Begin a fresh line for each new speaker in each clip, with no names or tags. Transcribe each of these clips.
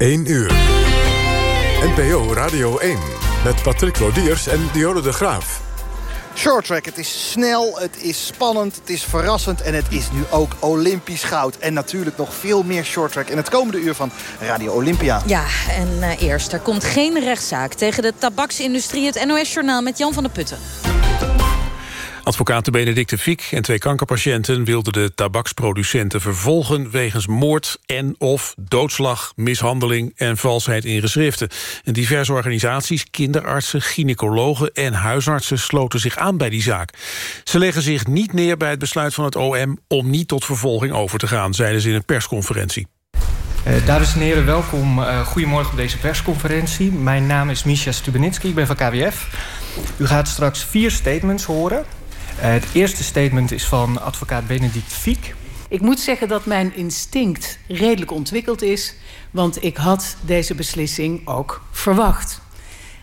1 uur. NPO Radio 1 met Patrick Lodiers en Diode de Graaf.
Shorttrack, het is snel, het is spannend, het is verrassend... en het is nu ook Olympisch goud. En natuurlijk nog veel meer shorttrack in het komende uur van Radio Olympia.
Ja, en uh, eerst, er komt geen rechtszaak tegen de tabaksindustrie. Het NOS-journaal met Jan van der Putten.
Advocaten Benedicte Fiek en twee kankerpatiënten wilden de tabaksproducenten vervolgen wegens moord en of doodslag, mishandeling en valsheid in geschriften. En diverse organisaties, kinderartsen, gynaecologen en huisartsen sloten zich aan bij die zaak. Ze leggen zich niet neer bij het besluit van het OM om niet tot vervolging over te gaan, zeiden ze in een persconferentie.
Uh, dames en heren, welkom. Uh, goedemorgen op deze persconferentie. Mijn naam is Misha Stubenitski, ik ben van KWF. U gaat straks vier statements horen. Het eerste statement is van advocaat Benedict Fiek.
Ik moet zeggen dat mijn instinct redelijk ontwikkeld is... want ik had deze beslissing ook verwacht.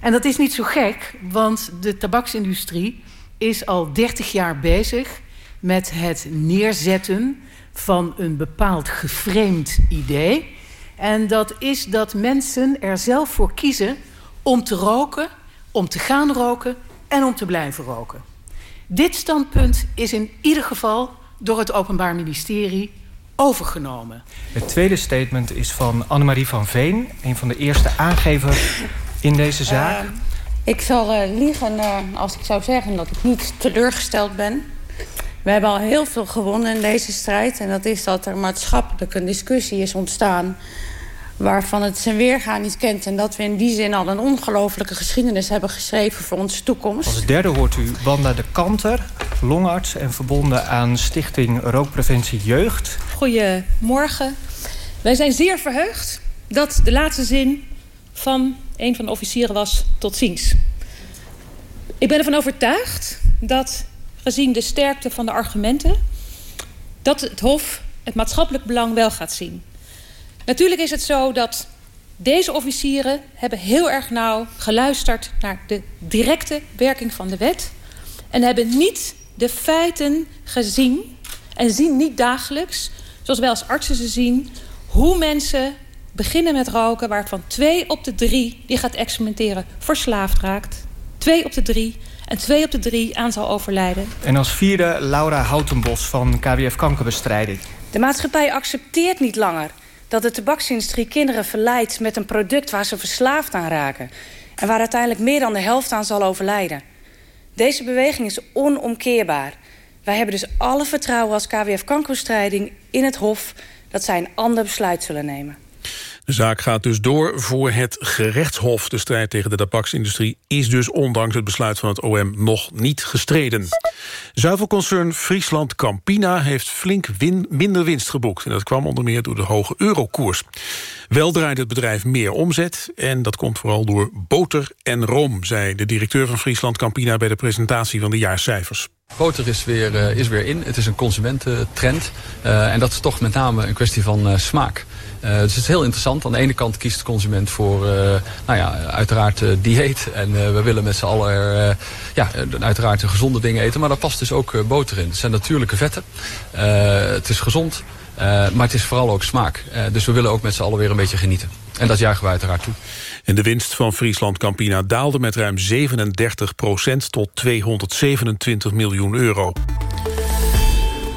En dat is niet zo gek, want de tabaksindustrie is al 30 jaar bezig... met het neerzetten van een bepaald geframed idee. En dat is dat mensen er zelf voor kiezen om te roken, om te gaan roken en om te blijven roken. Dit standpunt is in ieder geval door het Openbaar Ministerie overgenomen.
Het tweede statement is van Annemarie van Veen... een van de eerste aangevers in deze zaak. Uh,
ik zal uh, liegen uh, als ik zou zeggen dat ik niet teleurgesteld ben. We hebben al heel veel gewonnen in deze strijd. En dat is dat er maatschappelijk een discussie is ontstaan waarvan het zijn weergaan niet kent... en dat we in die zin al een ongelofelijke geschiedenis hebben geschreven voor onze toekomst.
Als derde hoort u Wanda de Kanter, longarts... en verbonden aan Stichting Rookpreventie Jeugd.
Goedemorgen. Wij zijn zeer verheugd dat de laatste zin van een van de officieren was tot ziens. Ik ben ervan overtuigd dat, gezien de sterkte van de argumenten... dat het Hof het maatschappelijk belang wel gaat zien... Natuurlijk is het zo dat deze officieren hebben heel erg nauw geluisterd naar de directe werking van de wet. En hebben niet de feiten gezien en zien niet dagelijks, zoals wij als artsen ze zien, hoe mensen beginnen met roken, waarvan twee op de drie die gaat experimenteren verslaafd raakt. Twee op de drie en twee op de drie aan zal overlijden.
En als vierde Laura Houtenbos van KWF Kankerbestrijding.
De maatschappij accepteert niet langer dat de tabaksindustrie kinderen verleidt met een product waar ze verslaafd aan raken. En waar uiteindelijk meer dan de helft aan zal overlijden. Deze beweging is onomkeerbaar. Wij hebben dus alle vertrouwen als KWF Kankerbestrijding in het Hof... dat zij een ander besluit zullen nemen.
De zaak gaat dus door voor het gerechtshof. De strijd tegen de tabaksindustrie is dus ondanks het besluit van het OM nog niet gestreden. Zuivelconcern Friesland Campina heeft flink minder winst geboekt. En dat kwam onder meer door de hoge eurokoers. Wel draait het bedrijf meer omzet en dat komt vooral door boter en room... zei de directeur van Friesland Campina bij de presentatie van de jaarcijfers.
Boter is weer, uh, is weer in. Het is een consumententrend. Uh, en dat is toch met name een kwestie van uh, smaak. Uh, dus het is heel interessant. Aan de ene kant kiest de consument voor, uh, nou ja, uiteraard uh, dieet. En we willen met z'n allen, ja, uiteraard gezonde dingen eten. Maar daar past dus ook boter in. Het zijn natuurlijke vetten. het is gezond. maar het is vooral ook smaak. dus we willen ook met z'n allen weer een beetje genieten. En dat juichen we uiteraard toe.
En de winst van Friesland Campina daalde met ruim 37 procent tot 227 miljoen euro.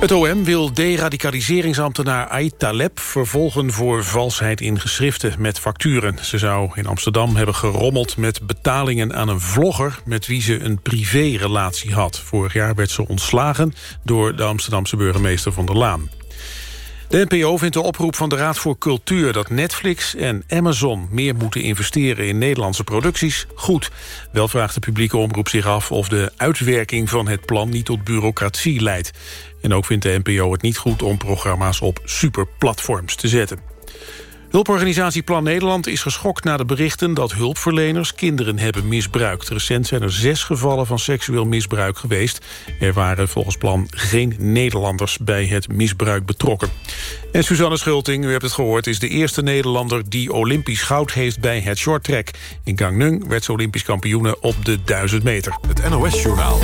Het OM wil deradicaliseringsambtenaar Ait Taleb vervolgen voor valsheid in geschriften met facturen. Ze zou in Amsterdam hebben gerommeld met betalingen aan een vlogger met wie ze een privérelatie had. Vorig jaar werd ze ontslagen door de Amsterdamse burgemeester Van der Laan. De NPO vindt de oproep van de Raad voor Cultuur... dat Netflix en Amazon meer moeten investeren in Nederlandse producties goed. Wel vraagt de publieke omroep zich af of de uitwerking van het plan niet tot bureaucratie leidt. En ook vindt de NPO het niet goed om programma's op superplatforms te zetten. Hulporganisatie Plan Nederland is geschokt na de berichten dat hulpverleners kinderen hebben misbruikt. Recent zijn er zes gevallen van seksueel misbruik geweest. Er waren volgens Plan geen Nederlanders bij het misbruik betrokken. En Suzanne Schulting, u hebt het gehoord, is de eerste Nederlander die Olympisch goud heeft bij het shorttrack. In Gangneung werd ze Olympisch kampioene op de 1000 meter.
Het NOS-journaal.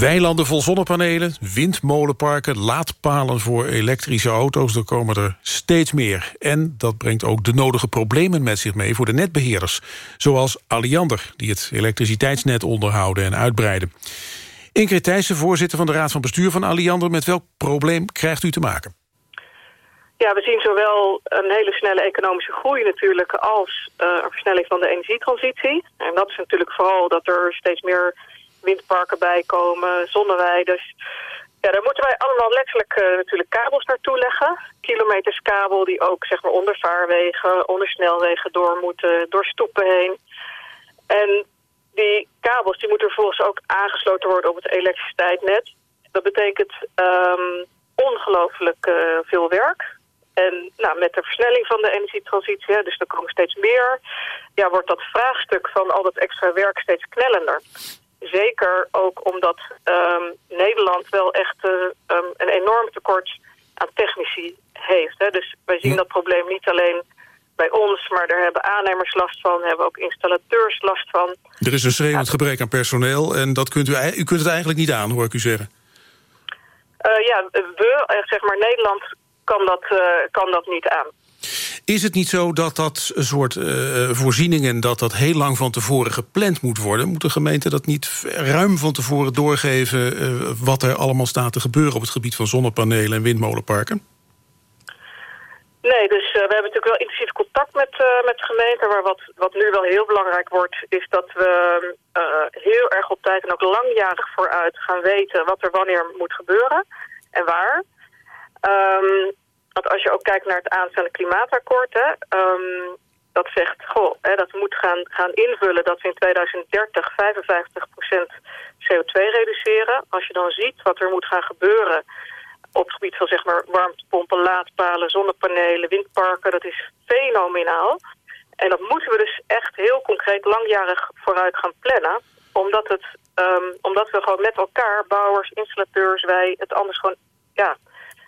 Weilanden vol zonnepanelen, windmolenparken, laadpalen voor elektrische auto's. Er komen er steeds meer. En dat brengt ook de nodige problemen met zich mee voor de netbeheerders. Zoals Alliander, die het elektriciteitsnet onderhouden en uitbreiden. Ingrid Thijssen, voorzitter van de Raad van Bestuur van Alliander. Met welk probleem krijgt u te maken?
Ja, we zien zowel een hele snelle economische groei natuurlijk... als uh, een versnelling van de energietransitie. En dat is natuurlijk vooral dat er steeds meer windparken bij komen, zonneweiders. Ja, daar moeten wij allemaal letterlijk uh, natuurlijk kabels naartoe leggen. Kilometers kabel die ook zeg maar, onder vaarwegen, onder snelwegen door moeten, door stoepen heen. En die kabels die moeten vervolgens ook aangesloten worden op het elektriciteitsnet. Dat betekent um, ongelooflijk uh, veel werk. En nou, met de versnelling van de energietransitie, dus er komen steeds meer... Ja, wordt dat vraagstuk van al dat extra werk steeds knellender. Zeker ook omdat um, Nederland wel echt uh, um, een enorm tekort aan technici heeft. Hè. Dus wij zien dat probleem niet alleen bij ons, maar daar hebben aannemers last van, hebben ook installateurs last van.
Er is een schreeuwend gebrek aan personeel en dat kunt u, u kunt het eigenlijk niet aan, hoor ik u zeggen.
Uh, ja, we, zeg maar Nederland kan dat, uh, kan dat niet aan.
Is het niet zo dat dat soort uh, voorzieningen... dat dat heel lang van tevoren gepland moet worden? Moet de gemeente dat niet ruim van tevoren doorgeven... Uh, wat er allemaal staat te gebeuren op het gebied van zonnepanelen en windmolenparken?
Nee, dus uh, we hebben natuurlijk wel intensief contact met, met de gemeente. Maar wat, wat nu wel heel belangrijk wordt, is dat we heel erg op tijd en ook langjarig vooruit gaan weten wat er wanneer moet gebeuren en waar. Um, want als je ook kijkt naar het aanstaande klimaatakkoord, hè, um, dat zegt, goh, hè, dat moet gaan, gaan invullen dat we in 2030 55% CO2 reduceren. Als je dan ziet wat er moet gaan gebeuren op het gebied van zeg maar warmtepompen, laadpalen, zonnepanelen, windparken, dat is fenomenaal. En dat moeten we dus echt heel concreet langjarig vooruit gaan plannen. Omdat, het, um, omdat we gewoon met elkaar, bouwers, installateurs, wij, het anders gewoon ja,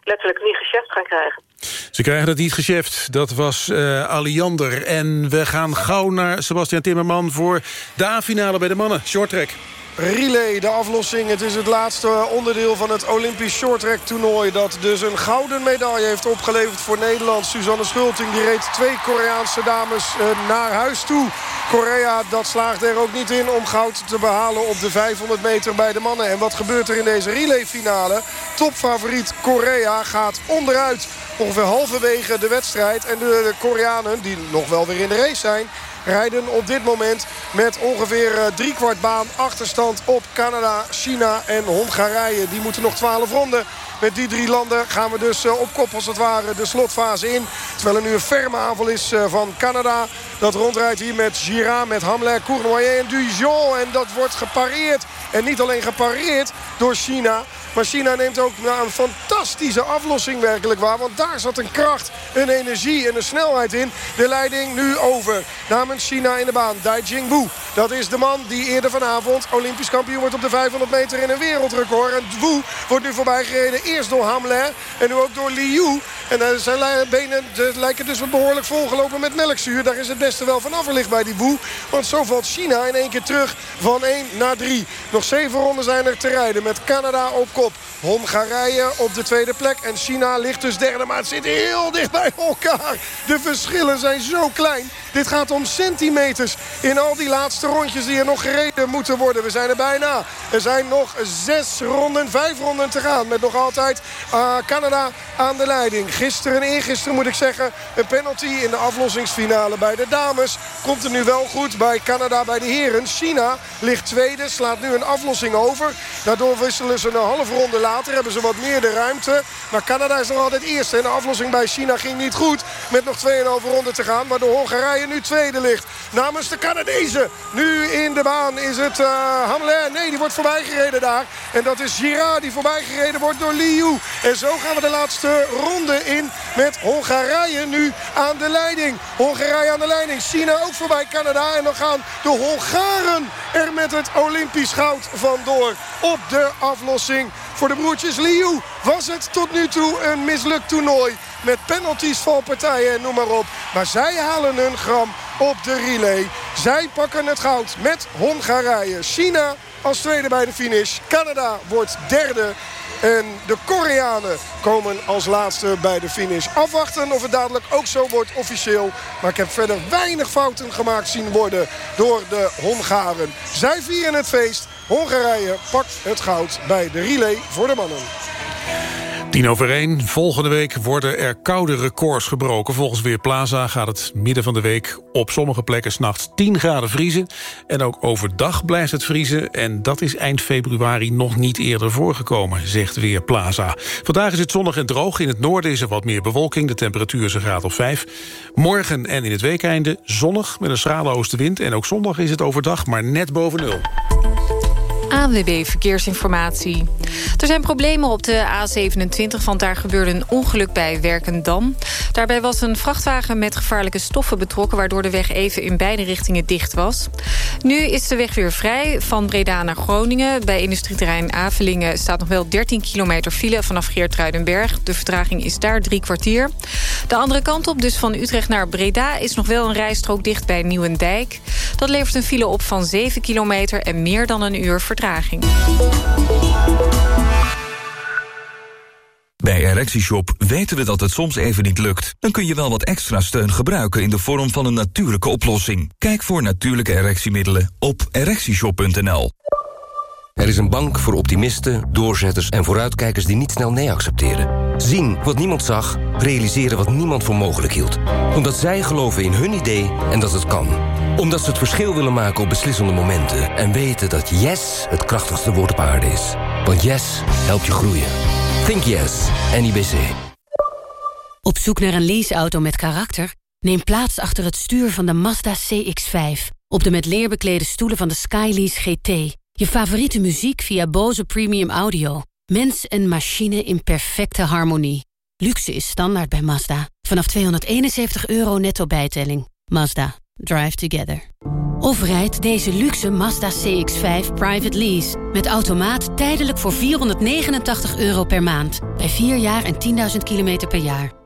letterlijk niet geschäft gaan krijgen.
Ze krijgen het niet geschäft. Dat was uh, Aliander. En we gaan gauw naar Sebastian Timmerman voor de A-finale bij de mannen. Shorttrack.
Relay, de aflossing. Het is het laatste onderdeel van het Olympisch shorttrack toernooi... dat dus een gouden medaille heeft opgeleverd voor Nederland. Suzanne Schulting die reed twee Koreaanse dames uh, naar huis toe. Korea dat slaagde er ook niet in om goud te behalen op de 500 meter bij de mannen. En wat gebeurt er in deze relayfinale? Topfavoriet Korea gaat onderuit. Ongeveer halverwege de wedstrijd. En de Koreanen, die nog wel weer in de race zijn rijden op dit moment met ongeveer uh, driekwart baan achterstand op Canada, China en Hongarije. Die moeten nog 12 ronden. Met die drie landen gaan we dus uh, op kop als het ware de slotfase in. Terwijl er nu een ferme aanval is uh, van Canada. Dat rondrijdt hier met Girard, met Hamler, Cournoyer en Dujon. En dat wordt gepareerd. En niet alleen gepareerd door China. Maar China neemt ook een fantastische aflossing werkelijk waar. Want daar zat een kracht, een energie en een snelheid in. De leiding nu over namens China in de baan. Dai Jingwu, dat is de man die eerder vanavond Olympisch kampioen wordt op de 500 meter in een wereldrecord. En Wu wordt nu voorbij gereden. Eerst door Hamler en nu ook door Liu. En uh, zijn benen lijken dus behoorlijk volgelopen met melkzuur. Daar is het beste wel van afgelicht bij die Wu. Want zo valt China in één keer terug van 1 naar 3. Nog zeven ronden zijn er te rijden met Canada op kop. Hongarije op de tweede plek. En China ligt dus derde. Maar het zit heel dicht bij elkaar. De verschillen zijn zo klein. Dit gaat om centimeters in al die laatste rondjes die er nog gereden moeten worden. We zijn er bijna. Er zijn nog zes ronden, vijf ronden te gaan. Met nog altijd uh, Canada aan de leiding. Gisteren en eergisteren moet ik zeggen een penalty in de aflossingsfinale bij de dames. Komt er nu wel goed bij Canada bij de heren. China ligt tweede, slaat nu een aflossing over. Daardoor wisselen ze een half ronde later. Hebben ze wat meer de ruimte. Maar Canada is nog altijd eerste. En de aflossing bij China ging niet goed. Met nog 2,5 ronden te gaan. Maar de Hongarije nu tweede ligt. Namens de Canadezen. Nu in de baan is het uh. Nee, die wordt voorbij gereden daar. En dat is Girard die voorbij gereden wordt door Liu. En zo gaan we de laatste ronde in. Met Hongarije nu aan de leiding. Hongarije aan de leiding. China ook voorbij Canada. En dan gaan de Hongaren er met het Olympisch goud vandoor. Op de aflossing voor de broertjes Liu was het tot nu toe een mislukt toernooi. Met penalties, valpartijen en noem maar op. Maar zij halen een gram op de relay. Zij pakken het goud met Hongarije. China als tweede bij de finish. Canada wordt derde. En de Koreanen komen als laatste bij de finish. Afwachten of het dadelijk ook zo wordt officieel. Maar ik heb verder weinig fouten gemaakt zien worden door de Hongaren. Zij vieren het feest. Hongarije pakt het goud bij de relay voor de mannen.
Tien over. Volgende week worden er koude records gebroken. Volgens Weerplaza gaat het midden van de week op sommige plekken s'nachts 10 graden vriezen. En ook overdag blijft het vriezen. En dat is eind februari nog niet eerder voorgekomen, zegt Weerplaza. Vandaag is het zonnig en droog. In het noorden is er wat meer bewolking. De temperatuur is een graad of 5. Morgen en in het weekeinde zonnig met een schrale oostenwind. En ook zondag is het overdag, maar net boven nul.
ANWB Verkeersinformatie. Er zijn problemen op de A27, want daar gebeurde een ongeluk bij Werkendam. Daarbij was een vrachtwagen met gevaarlijke stoffen betrokken... waardoor de weg even in beide richtingen dicht was. Nu is de weg weer vrij van Breda naar Groningen. Bij industrieterrein Avelingen staat nog wel 13 kilometer file... vanaf Geertruidenberg. De vertraging is daar drie kwartier. De andere kant op, dus van Utrecht naar Breda... is nog wel een rijstrook dicht bij Nieuwendijk. Dat levert een file op van 7 kilometer en meer dan een uur vertraging.
Bij ErectieShop weten we dat het soms even niet lukt. Dan kun je wel wat extra steun gebruiken in de vorm van een natuurlijke oplossing. Kijk voor natuurlijke erectiemiddelen op ErectieShop.nl.
Er is een bank voor optimisten, doorzetters en vooruitkijkers die niet snel nee accepteren. Zien wat niemand zag, realiseren wat niemand voor mogelijk hield. Omdat zij geloven in hun idee en dat het kan. Omdat ze het verschil willen maken op beslissende momenten. En weten dat yes het krachtigste woord op aarde is. Want yes helpt je groeien. Think yes, NIBC.
Op zoek naar een leaseauto met karakter? Neem plaats achter het stuur van de Mazda CX-5. Op de met leer beklede stoelen van de Skylease GT. Je favoriete muziek via Bose Premium Audio. Mens en machine in perfecte harmonie. Luxe is standaard bij Mazda. Vanaf 271 euro netto bijtelling. Mazda. Drive together. Of rijd deze luxe Mazda CX-5 private lease. Met automaat tijdelijk voor 489 euro per maand. Bij 4 jaar en 10.000 kilometer per jaar.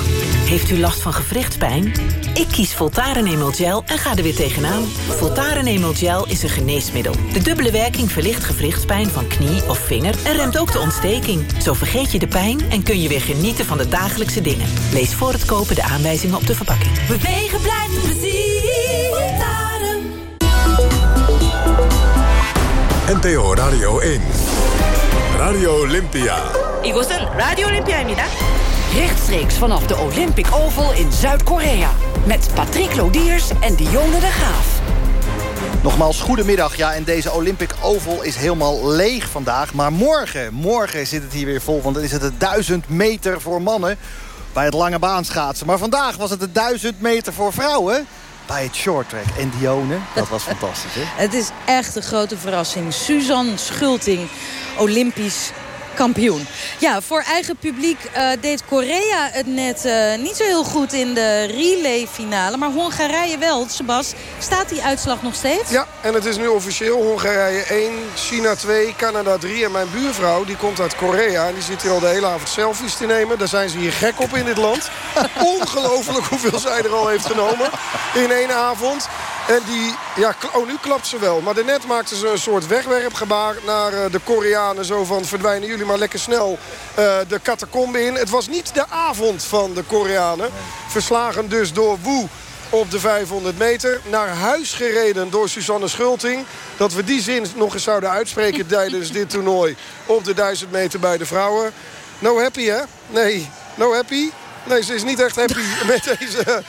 heeft u last van gewrichtspijn? Ik kies Voltaren Emel Gel en ga er weer tegenaan. Voltaren Emel Gel is een geneesmiddel. De dubbele werking verlicht gewrichtspijn van knie of vinger... en remt ook de ontsteking. Zo vergeet je de pijn en kun je weer genieten van de dagelijkse dingen. Lees voor het kopen de aanwijzingen op de verpakking.
Bewegen blijft plezier. Voltaren.
NPO Radio 1. Radio Olympia.
이곳은 라디오 올림피아입니다. Rechtstreeks vanaf de Olympic Oval in Zuid-Korea. Met Patrick Lodiers en Dionne de Graaf.
Nogmaals, goedemiddag. Ja, en deze Olympic Oval is helemaal leeg vandaag. Maar morgen, morgen zit het hier weer vol. Want dan is het de 1000 meter voor mannen bij het lange baanschaatsen. Maar vandaag was het de 1000 meter voor vrouwen bij het shorttrack. En Dione, dat was fantastisch, hè?
Het is echt een grote verrassing. Suzanne Schulting, Olympisch kampioen. Ja, voor eigen publiek uh, deed Korea het net uh, niet zo heel goed in de relay-finale. Maar Hongarije wel. Sebas, staat die uitslag nog steeds?
Ja, en het is nu officieel. Hongarije 1, China 2, Canada 3. En mijn buurvrouw, die komt uit Korea. En die zit hier al de hele avond selfies te nemen. Daar zijn ze hier gek op in dit land. Ongelooflijk hoeveel zij er al heeft genomen in één avond. En die, ja, oh nu klapt ze wel. Maar daarnet maakte ze een soort wegwerpgebaar naar de Koreanen. Zo van verdwijnen jullie maar lekker snel uh, de catacombe in. Het was niet de avond van de Koreanen. Verslagen dus door Wu op de 500 meter. Naar huis gereden door Suzanne Schulting. Dat we die zin nog eens zouden uitspreken tijdens dit toernooi. Op de 1000 meter bij de vrouwen. No happy hè? Nee, no happy? Nee, ze is niet echt happy met deze...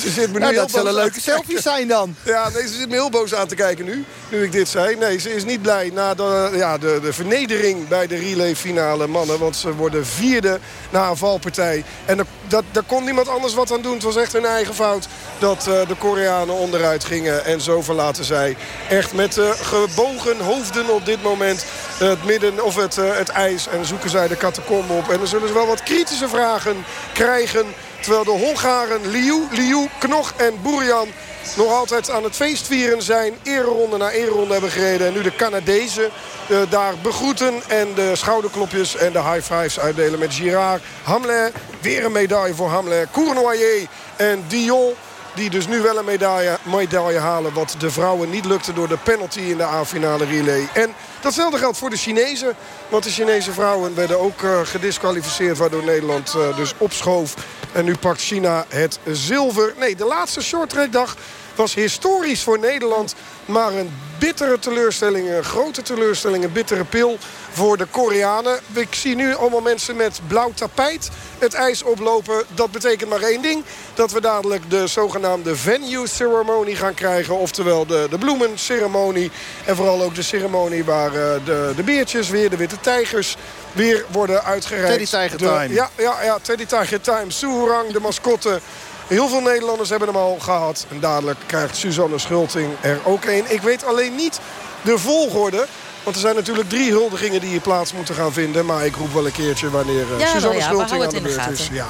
Ze zit me nu
Nou, dat zullen leuke selfies zijn dan.
Ja, nee, ze zit me heel boos aan te kijken nu. Nu ik dit zei. Nee, ze is niet blij na de, ja, de, de vernedering bij de relay-finale mannen. Want ze worden vierde na een valpartij. En daar, dat, daar kon niemand anders wat aan doen. Het was echt hun eigen fout dat eh, de Koreanen onderuit gingen. En zo verlaten zij echt met eh, gebogen hoofden op dit moment het, midden, of het, eh, het ijs. En zoeken zij de catacombe op. En dan zullen ze wel wat kritische vragen krijgen. Terwijl de Hongaren Liu, Liu, Knog en Boerian nog altijd aan het feestvieren zijn. Ereronde na ereronde hebben gereden. En nu de Canadezen eh, daar begroeten. En de schouderklopjes en de high fives uitdelen met Girard. Hamlin, weer een medaille voor Hamlin. Cournoyer en Dion. Die dus nu wel een medaille, medaille halen. Wat de vrouwen niet lukte door de penalty in de A-finale relay. En datzelfde geldt voor de Chinezen. Want de Chinese vrouwen werden ook eh, gedisqualificeerd. Waardoor Nederland eh, dus opschoof. En nu pakt China het zilver. Nee, de laatste shorttrackdag was historisch voor Nederland. Maar een bittere teleurstelling, een grote teleurstelling, een bittere pil voor de Koreanen. Ik zie nu allemaal mensen met blauw tapijt het ijs oplopen. Dat betekent maar één ding. Dat we dadelijk de zogenaamde venue ceremony gaan krijgen. Oftewel de, de bloemenceremonie. En vooral ook de ceremonie waar eh, de, de beertjes weer, de witte tijgers weer worden uitgereikt.
Teddy Tiger
De-
Time.
Ja, ja, ja, Teddy Tiger Time. Soerang, de mascotte. Heel veel Nederlanders hebben hem al gehad. En dadelijk krijgt Suzanne Schulting er ook een. Ik weet alleen niet de volgorde. Want er zijn natuurlijk drie huldigingen die hier plaats moeten gaan vinden. Maar ik roep wel een keertje wanneer eh,
Ja,
Suzanne
ja,
Schulting aan
het
de
in de
beurt is.
gaten.
Ja.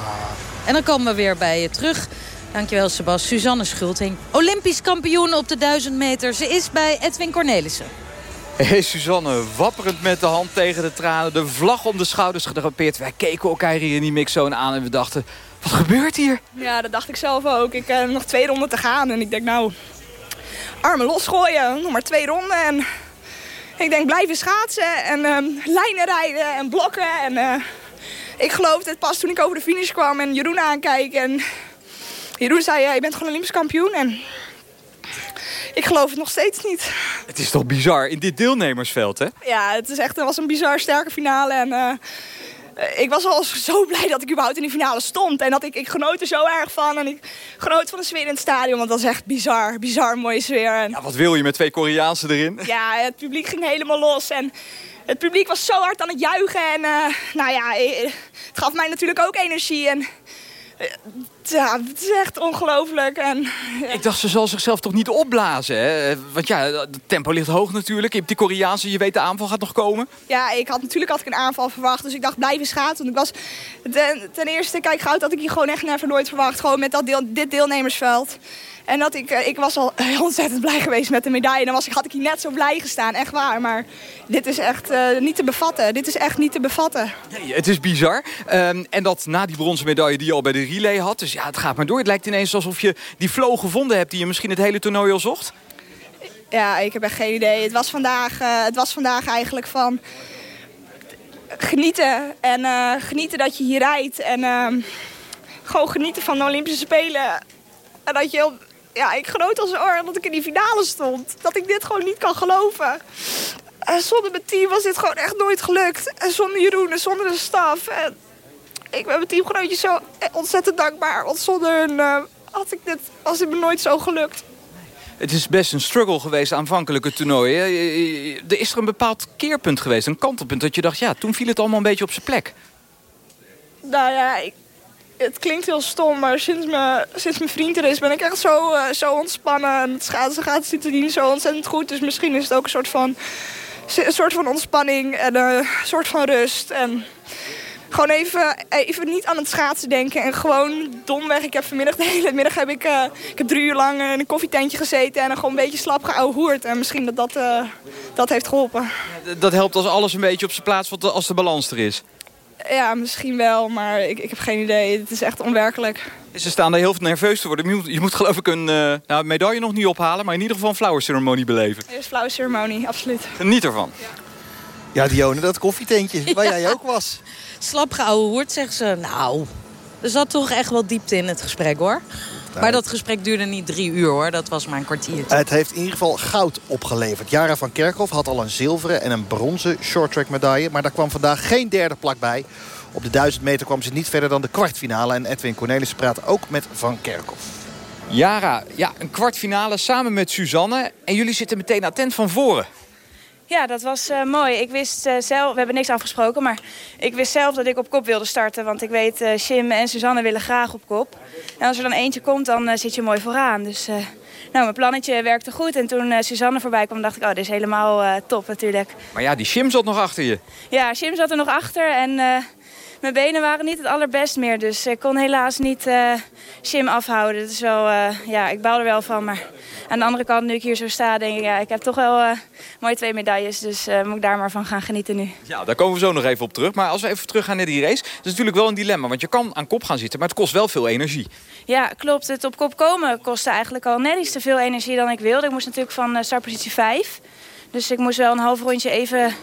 En dan komen we weer bij je terug. Dankjewel, Sebas. Suzanne Schulting. Olympisch kampioen op de 1000 meter. Ze is bij Edwin Cornelissen.
Hey Suzanne, wapperend met de hand tegen de tranen. De vlag om de schouders gedrapeerd. Wij keken elkaar hier in die mixzone aan en we dachten... Wat gebeurt hier?
Ja, dat dacht ik zelf ook. Ik heb nog twee ronden te gaan en ik denk nou, armen losgooien. Nog maar twee ronden en ik denk blijven schaatsen en ehm, lijnen rijden en blokken. En eh, ik geloofde het pas toen ik over de finish kwam en Jeroen aankijken. En Jeroen zei, ja, je bent gewoon Olympisch kampioen. En ik geloof het nog steeds niet.
Het is toch bizar, in dit deelnemersveld, hè?
Ja, het, is echt, het was een bizar sterke finale. En, eh, eh, ik was al zo blij dat ik überhaupt in die finale stond. En dat ik, ik genoot er zo erg van. En ik genoot van de sfeer in het stadion. Want dat is echt bizar, bizar mooie sfeer. En,
Ja, wat wil je met twee Koreaanse erin?
ja, het publiek ging helemaal los. En het publiek was zo hard aan het juichen. En eh, nou ja, eh, het gaf mij natuurlijk ook energie. En eh, ja, het is echt ongelooflijk. En
Ik dacht, ze zal zichzelf toch niet opblazen, hè? Want ja, het tempo ligt hoog natuurlijk. Je hebt die Koreaanse, je weet de aanval gaat nog komen.
Ja, ik had natuurlijk had ik een aanval verwacht. Dus ik dacht blijven schaatsen. Want ik was ten, ten eerste, kijk, goud had ik hier gewoon echt never nooit verwacht. Gewoon met dat deel, dit deelnemersveld. En dat ik, eh, ik was al heel ontzettend blij geweest met de medaille. Dan was ik, had ik hier net zo blij gestaan, echt waar. Maar dit is echt eh, niet te bevatten. Dit is echt niet te bevatten.
Nee, het is bizar. Ehm, en dat na die bronzen medaille die je al bij de relay had. Dus ja, het gaat maar door. Het lijkt ineens alsof je die flow gevonden hebt... die je misschien het hele toernooi al zocht.
Ja, ik heb echt geen idee. Het was vandaag, eh, het was vandaag eigenlijk van genieten. En genieten dat je hier rijdt. En ehm, gewoon genieten van de Olympische Spelen. En dat je... op- Ja, ik genoot al zo erg dat ik in die finale stond. Dat ik dit gewoon niet kan geloven. En zonder mijn team was dit gewoon echt nooit gelukt. En zonder Jeroen en zonder de staf. En ik ben mijn teamgenootjes zo ontzettend dankbaar. Want zonder hun eh, had ik dit, was het me nooit zo gelukt.
Het is best een struggle geweest aanvankelijk het toernooi. hè. Er is er een bepaald keerpunt geweest, een kantelpunt... dat je dacht, ja, toen viel het allemaal een beetje op zijn plek.
Nou ja, ik- het klinkt heel stom, maar sinds, sinds mijn vriend er is ben ik echt zo, eh, zo ontspannen. En het schaatsen gaat zo ontzettend goed. Dus misschien is het ook een soort van, een soort van ontspanning en eh, een soort van rust. En gewoon even, even niet aan het schaatsen denken. En gewoon domweg. Ik heb vanmiddag de hele middag heb ik, eh, ik heb drie uur lang in een koffietentje gezeten. En gewoon een beetje slap geouwehoerd. En misschien dat dat, dat heeft geholpen.
Dat helpt als alles een beetje op zijn plaats als de balans er is.
Ja, misschien wel, maar ik, ik heb geen idee. Het is echt onwerkelijk.
Ze staan daar heel nerveus te worden. Je moet, je moet geloof ik een eh, nou, medaille nog niet ophalen... maar in ieder geval een flower ceremonie beleven.
Het is een flauwe ceremonie, absoluut.
Geniet ervan.
Ja, Dione, dat koffietentje waar jij ook was.
Slap geouwe hoert, zegt ze. Nou, er zat toch echt wel diepte in het gesprek, hoor. Maar dat gesprek duurde niet drie uur hoor, dat was maar een kwartier.
Het heeft in ieder geval goud opgeleverd. Jara van Kerkhoff had al een zilveren en een bronzen shorttrack medaille. Maar daar kwam vandaag geen derde plak bij. Op de 1000 meter kwam ze niet verder dan de kwartfinale. En Edwin Cornelis praat ook met Van Kerkhoff.
Jara, ja, een kwartfinale samen met Suzanne. En jullie zitten meteen attent van voren.
Ja, dat was uh, mooi. Ik wist uh, zelf, we hebben niks afgesproken, maar ik wist zelf dat ik op kop wilde starten. Want ik weet, uh, Jim en Suzanne willen graag op kop. En als er dan eentje komt, dan zit je mooi vooraan. Dus nou, mijn plannetje werkte goed. En toen Suzanne voorbij kwam, dacht ik, oh, dit is helemaal top natuurlijk.
Maar ja, die Jim zat nog achter je.
Ja, Jim zat er nog achter en mijn benen waren niet het allerbest meer. Dus ik kon helaas niet uh, afhouden. Is wel, uh, ja, ik baal er wel van. Maar aan de andere kant, nu ik hier zo sta, denk ik... Ja, ik heb toch wel uh, mooie twee medailles. Dus moet ik daar maar van gaan genieten nu.
Ja, daar komen we zo nog even op terug. Maar als we even terug gaan naar die race... dat is natuurlijk wel een dilemma. Want je kan aan kop gaan zitten, maar het kost wel veel energie.
Ja, klopt. Het op kop komen kostte eigenlijk al net iets te veel energie dan ik wilde. Ik moest natuurlijk van startpositie 5. Dus ik moest wel een half rondje even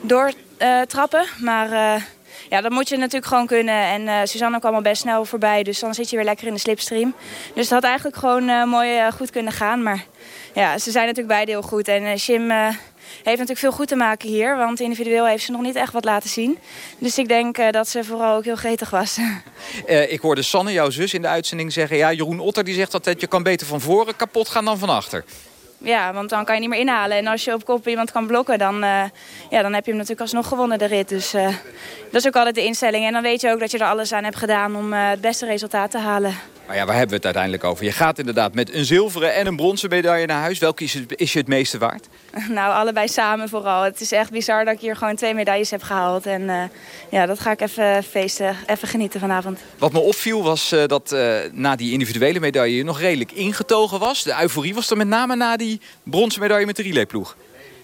doortrappen. maar ja, dat moet je natuurlijk gewoon kunnen. En uh, Suzanne kwam al best snel voorbij, dus dan zit je weer lekker in de slipstream. Dus het had eigenlijk gewoon uh, mooi uh, goed kunnen gaan. Maar ja, ze zijn natuurlijk beide heel goed. En Jim heeft natuurlijk veel goed te maken hier, want individueel heeft ze nog niet echt wat laten zien. Dus ik denk dat ze vooral ook heel gretig was.
ik hoorde Sanne, jouw zus, in de uitzending zeggen... ja, Jeroen Otter die zegt altijd, je kan beter van voren kapot gaan dan van achter.
Ja, want dan kan je niet meer inhalen. En als je op kop iemand kan blokken, dan, uh, ja, dan heb je hem natuurlijk alsnog gewonnen, de rit. Dus uh, dat is ook altijd de instelling. En dan weet je ook dat je er alles aan hebt gedaan om uh, het beste resultaat te halen.
Maar ja, waar hebben we het uiteindelijk over? Je gaat inderdaad met een zilveren en een bronzen medaille naar huis. Welke is, het, is je het meeste waard?
Nou, allebei samen vooral. Het is echt bizar dat ik hier gewoon twee medailles heb gehaald. En uh, ja, dat ga ik even feesten, even genieten vanavond.
Wat me opviel was uh, dat uh, na die individuele medaille je nog redelijk ingetogen was. De euforie was er met name na die bronzen medaille met de relayploeg.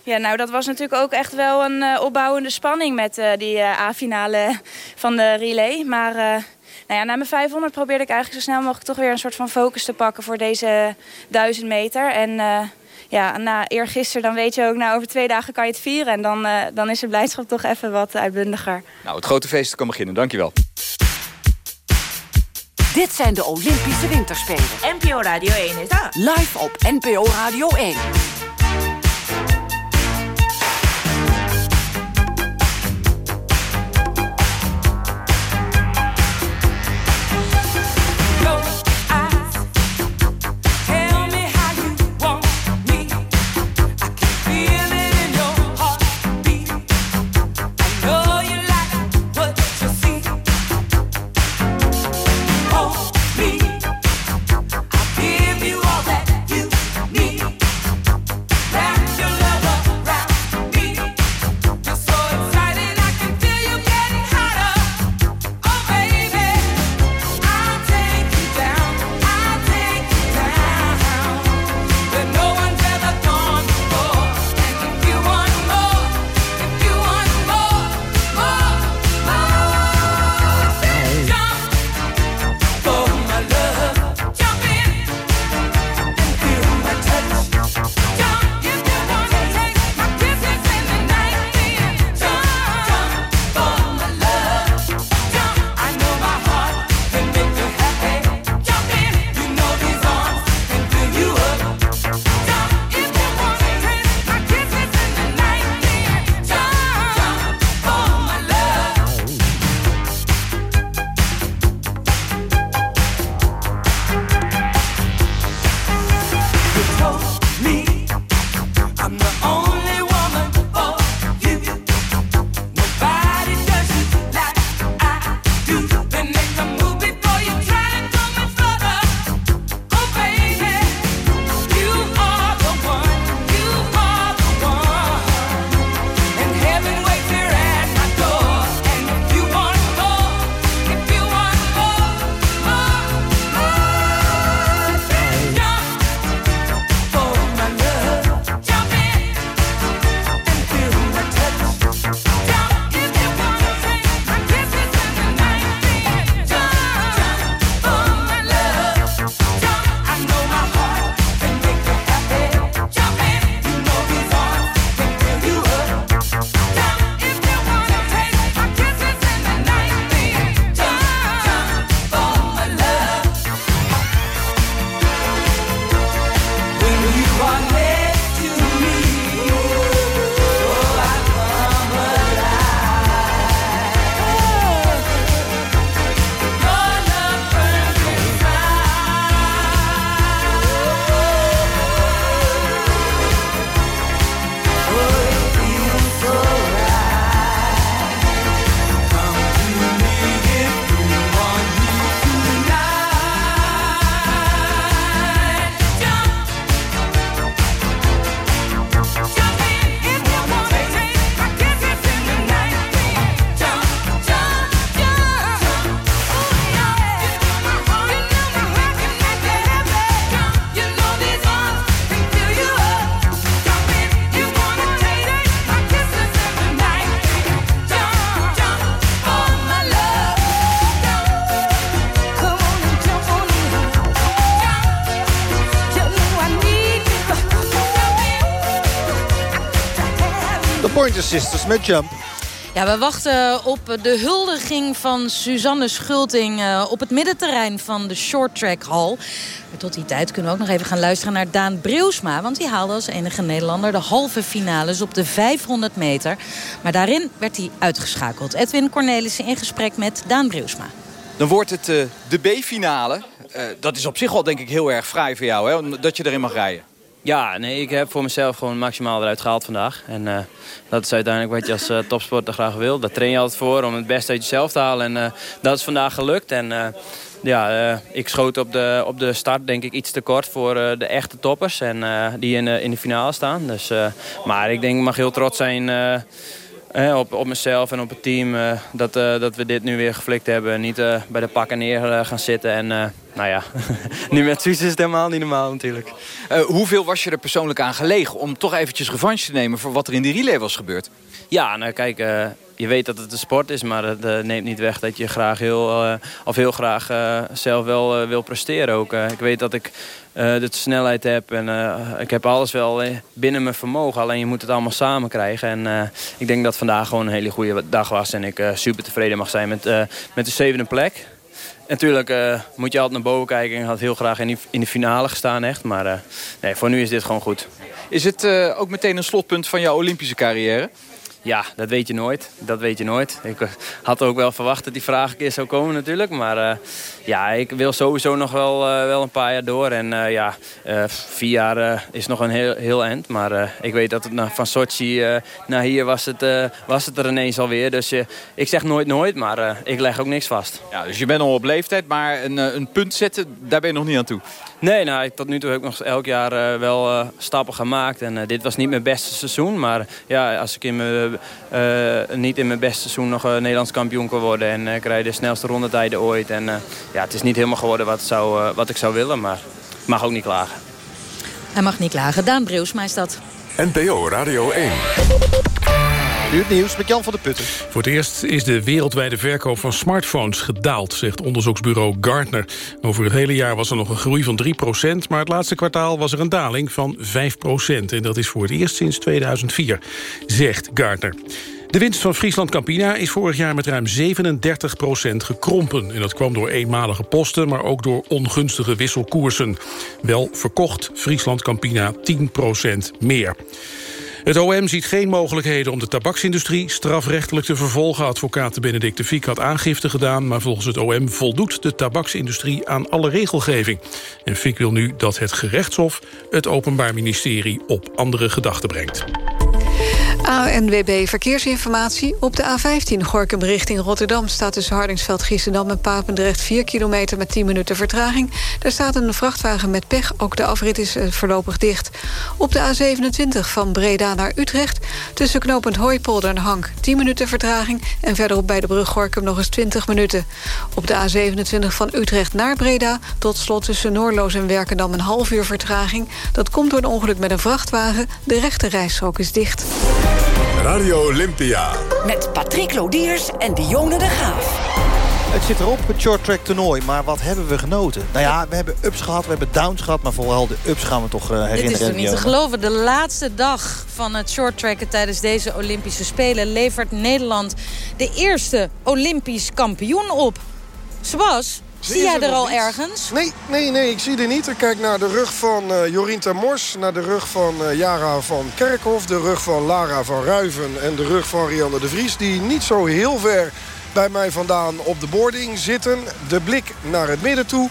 Ja, nou dat was natuurlijk ook echt wel een opbouwende spanning met die A-finale van de relay. Maar nou ja, na mijn 500 probeerde ik eigenlijk zo snel mogelijk toch weer een soort van focus te pakken voor deze 1000 meter. En ja, na eergisteren dan weet je ook, nou over twee dagen kan je het vieren. En dan, dan is de blijdschap toch even wat uitbundiger.
Nou, het grote feest kan beginnen. Dankjewel.
Dit zijn de Olympische Winterspelen.
NPO Radio 1 is dat.
Live op NPO Radio 1.
Pointer Sisters met Jump.
Ja, we wachten op de huldiging van Suzanne Schulting... Uh, op het middenterrein van de Short Track Hall. Maar tot die tijd kunnen we ook nog even gaan luisteren naar Daan Breusma... want die haalde als enige Nederlander de halve finales op de 500 meter. Maar daarin werd hij uitgeschakeld. Edwin Cornelissen in gesprek met Daan Breusma.
Dan wordt het uh, de B-finale. Uh, dat is op zich al denk ik heel erg vrij voor jou, hè? dat je erin mag rijden.
Ja, nee, ik heb voor mezelf gewoon maximaal eruit gehaald vandaag. En uh, dat is uiteindelijk wat je als uh, topsporter graag wil. Daar train je altijd voor om het beste uit jezelf te halen. En uh, dat is vandaag gelukt. En ja, ik schoot op de, op de start denk ik iets te kort voor de echte toppers. En die in, in de finale staan. Dus, maar ik denk ik mag heel trots zijn eh, op, op mezelf en op het team. Uh, dat, uh, dat we dit nu weer geflikt hebben. Niet bij de pakken neer gaan zitten. En nou ja, nu met Suus is het helemaal niet normaal natuurlijk.
hoeveel was je er persoonlijk aan gelegen om toch eventjes revanche te nemen... voor wat er in die relay was gebeurd?
Ja, nou kijk, je weet dat het een sport is, maar het neemt niet weg dat je graag heel, uh, of heel graag uh, zelf wel wil presteren ook. ik weet dat ik de snelheid heb en ik heb alles wel binnen mijn vermogen. Alleen je moet het allemaal samen krijgen. En ik denk dat vandaag gewoon een hele goede dag was en ik super tevreden mag zijn met, met de zevende plek. Natuurlijk moet je altijd naar boven kijken. Ik had heel graag in, in de finale gestaan echt. Maar nee, voor nu is dit gewoon goed.
Is het ook meteen een slotpunt van jouw Olympische carrière?
Ja, dat weet je nooit. Dat weet je nooit. Ik eh, had ook wel verwacht dat die vraag een keer zou komen natuurlijk. Maar uh, ja, ik wil sowieso nog wel, uh, wel een paar jaar door. En ja, vier jaar is nog een heel, heel eind. Maar ik weet dat het van Sochi naar hier was het, was het er ineens alweer. Dus ik zeg nooit nooit, maar ik leg ook niks vast.
Ja, dus je bent al op leeftijd, maar een, een punt zetten, daar ben je nog niet aan toe?
Nee, nou, tot nu toe heb ik nog elk jaar uh, wel uh, stappen gemaakt. En uh, dit was niet mijn beste seizoen. Maar ja, als ik in mijn, niet in mijn beste seizoen nog Nederlands kampioen kan worden... en ik rijd de snelste rondetijden ooit. En ja, het is niet helemaal geworden wat, zou, wat ik zou willen. Maar ik mag ook niet klagen.
Hij mag niet klagen. Daan Breusma is dat.
NPO Radio 1.
Nu het nieuws met Jan van der Putten.
Voor het eerst is de wereldwijde verkoop van smartphones gedaald... zegt onderzoeksbureau Gartner. Over het hele jaar was er nog een groei van 3% maar het laatste kwartaal was er een daling van 5% En dat is voor het eerst sinds 2004, zegt Gartner. De winst van Friesland Campina is vorig jaar met ruim 37% gekrompen. En dat kwam door eenmalige posten, maar ook door ongunstige wisselkoersen. Wel verkocht Friesland Campina 10% meer. Het OM ziet geen mogelijkheden om de tabaksindustrie strafrechtelijk te vervolgen. Advocaat Benedict de Fiek had aangifte gedaan... maar volgens het OM voldoet de tabaksindustrie aan alle regelgeving. En Fiek wil nu dat het gerechtshof het Openbaar Ministerie op andere gedachten brengt.
ANWB Verkeersinformatie. Op de A15 Gorkum richting Rotterdam... staat tussen Hardingsveld, Giessendam en Papendrecht... 4 kilometer met 10 minuten vertraging. Daar staat een vrachtwagen met pech. Ook de afrit is eh, voorlopig dicht. Op de A27 van Breda naar Utrecht... tussen knooppunt Hooipolder en Hank 10 minuten vertraging... en verderop bij de brug Gorkum nog eens 20 minuten. Op de A27 van Utrecht naar Breda... tot slot tussen Noorloos en Werkendam een half uur vertraging. Dat komt door een ongeluk met een vrachtwagen. De rechte rijstrook is dicht.
Radio Olympia.
Met Patrick Lodiers en Dionne de Graaf.
Het zit erop, het short track toernooi. Maar wat hebben we genoten? Nou ja, we hebben ups gehad, we hebben downs gehad. Maar vooral de ups gaan we toch uh, herinneren.
Dit is toch niet te geloven. De laatste dag van het short tracken tijdens deze Olympische Spelen... levert Nederland de eerste Olympisch kampioen op. Sebas, Zie jij er al ergens?
Nee, nee, nee, ik zie er niet. Ik kijk naar de rug van uh, Jorien Mors, naar de rug van uh, Jara van Kerkhoff... de rug van Lara van Ruiven en de rug van Rianne de Vries... die niet zo heel ver bij mij vandaan op de boarding zitten. De blik naar het midden toe.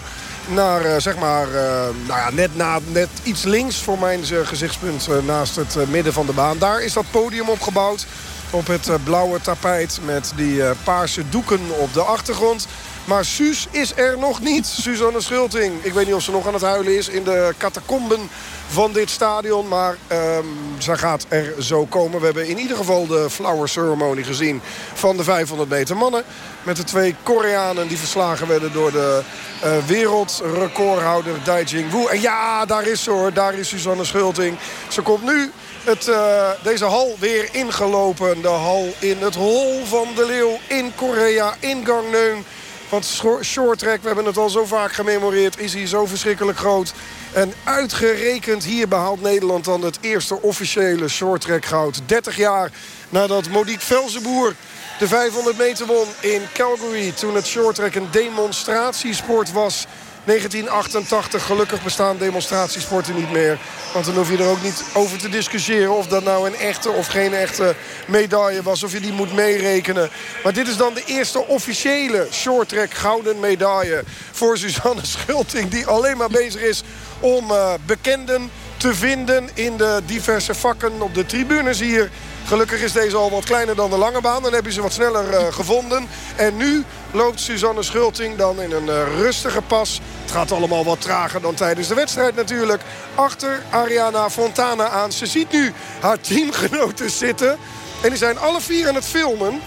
Naar, uh, zeg maar, nou ja, net, na, net iets links voor mijn gezichtspunt naast het midden van de baan. Daar is dat podium opgebouwd op het blauwe tapijt met die paarse doeken op de achtergrond. Maar Suus is er nog niet. Suzanne Schulting. Ik weet niet of ze nog aan het huilen is in de catacomben van dit stadion. Maar um, ze gaat er zo komen. We hebben in ieder geval de flower ceremony gezien van de 500 meter mannen. Met de twee Koreanen die verslagen werden door de uh, wereldrecordhouder Dai Jingwoo. En ja, daar is ze hoor. Daar is Suzanne Schulting. Ze komt nu het, uh, deze hal weer ingelopen. De hal in het hol van de leeuw in Korea, in Gangneung Want short track, we hebben het al zo vaak gememoreerd... is hier zo verschrikkelijk groot. En uitgerekend hier behaalt Nederland dan het eerste officiële short track goud. 30 jaar nadat Monique Velzenboer de 500 meter won in Calgary. Toen het short track een demonstratiesport was 1988. Gelukkig bestaan demonstratiesporten niet meer. Want dan hoef je er ook niet over te discussiëren... of dat nou een echte of geen echte medaille was. Of je die moet meerekenen. Maar dit is dan de eerste officiële shorttrack gouden medaille... voor Suzanne Schulting. Die alleen maar bezig is om uh, bekenden te vinden... in de diverse vakken op de tribunes hier Gelukkig is deze al wat kleiner dan de lange baan. Dan heb je ze wat sneller uh, gevonden. En nu loopt Suzanne Schulting dan in een uh, rustige pas. Het gaat allemaal wat trager dan tijdens de wedstrijd natuurlijk. Achter Ariana Fontana aan. Ze ziet nu haar teamgenoten zitten. En die zijn alle vier aan het filmen.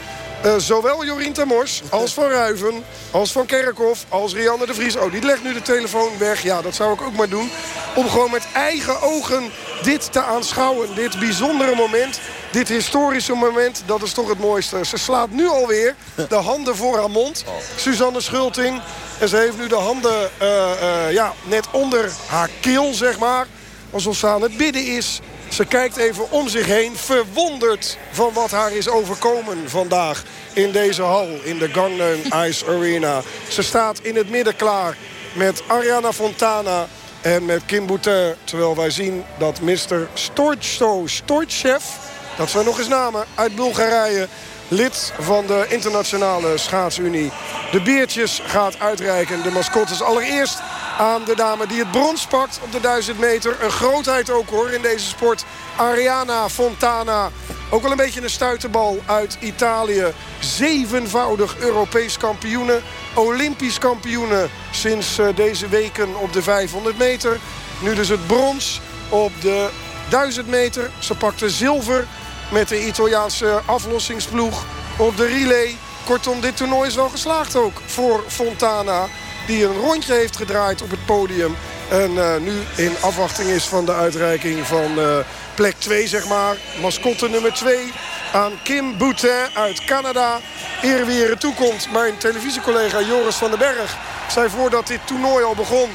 Uh, zowel Jorien Tamors als Van Ruiven, als Van Kerkhoff, als Rianne de Vries. Oh, die legt nu de telefoon weg. Ja, dat zou ik ook maar doen. Om gewoon met eigen ogen dit te aanschouwen. Dit bijzondere moment. Dit historische moment, dat is toch het mooiste. Ze slaat nu alweer de handen voor haar mond. Suzanne Schulting. En ze heeft nu de handen uh, uh, ja, net onder haar keel, zeg maar. Alsof ze aan het bidden is. Ze kijkt even om zich heen, verwonderd van wat haar is overkomen vandaag in deze hal, in de Gangnam Ice Arena. Ze staat in het midden klaar met Ariana Fontana en met Kim Boutin. Terwijl wij zien dat Mr. Storcho, Storchev, dat zijn nog eens namen, uit Bulgarije... lid van de internationale schaatsunie. De beertjes gaat uitreiken. De mascottes allereerst aan de dame die het brons pakt op de 1000 meter. Een grootheid ook hoor in deze sport. Ariana Fontana. Ook wel een beetje een stuiterbal uit Italië. Zevenvoudig Europees kampioene. Olympisch kampioene sinds eh, deze weken op de 500 meter. Nu dus het brons op de 1000 meter. Ze pakte zilver met de Italiaanse aflossingsploeg op de relay. Kortom, dit toernooi is wel geslaagd ook voor Fontana. Die een rondje heeft gedraaid op het podium. En uh, nu in afwachting is van de uitreiking van uh, plek 2, zeg maar. Mascotte nummer 2 aan Kim Boutin uit Canada. Eer wie er toekomt, mijn televisiecollega Joris van den Berg... zei voordat dit toernooi al begon...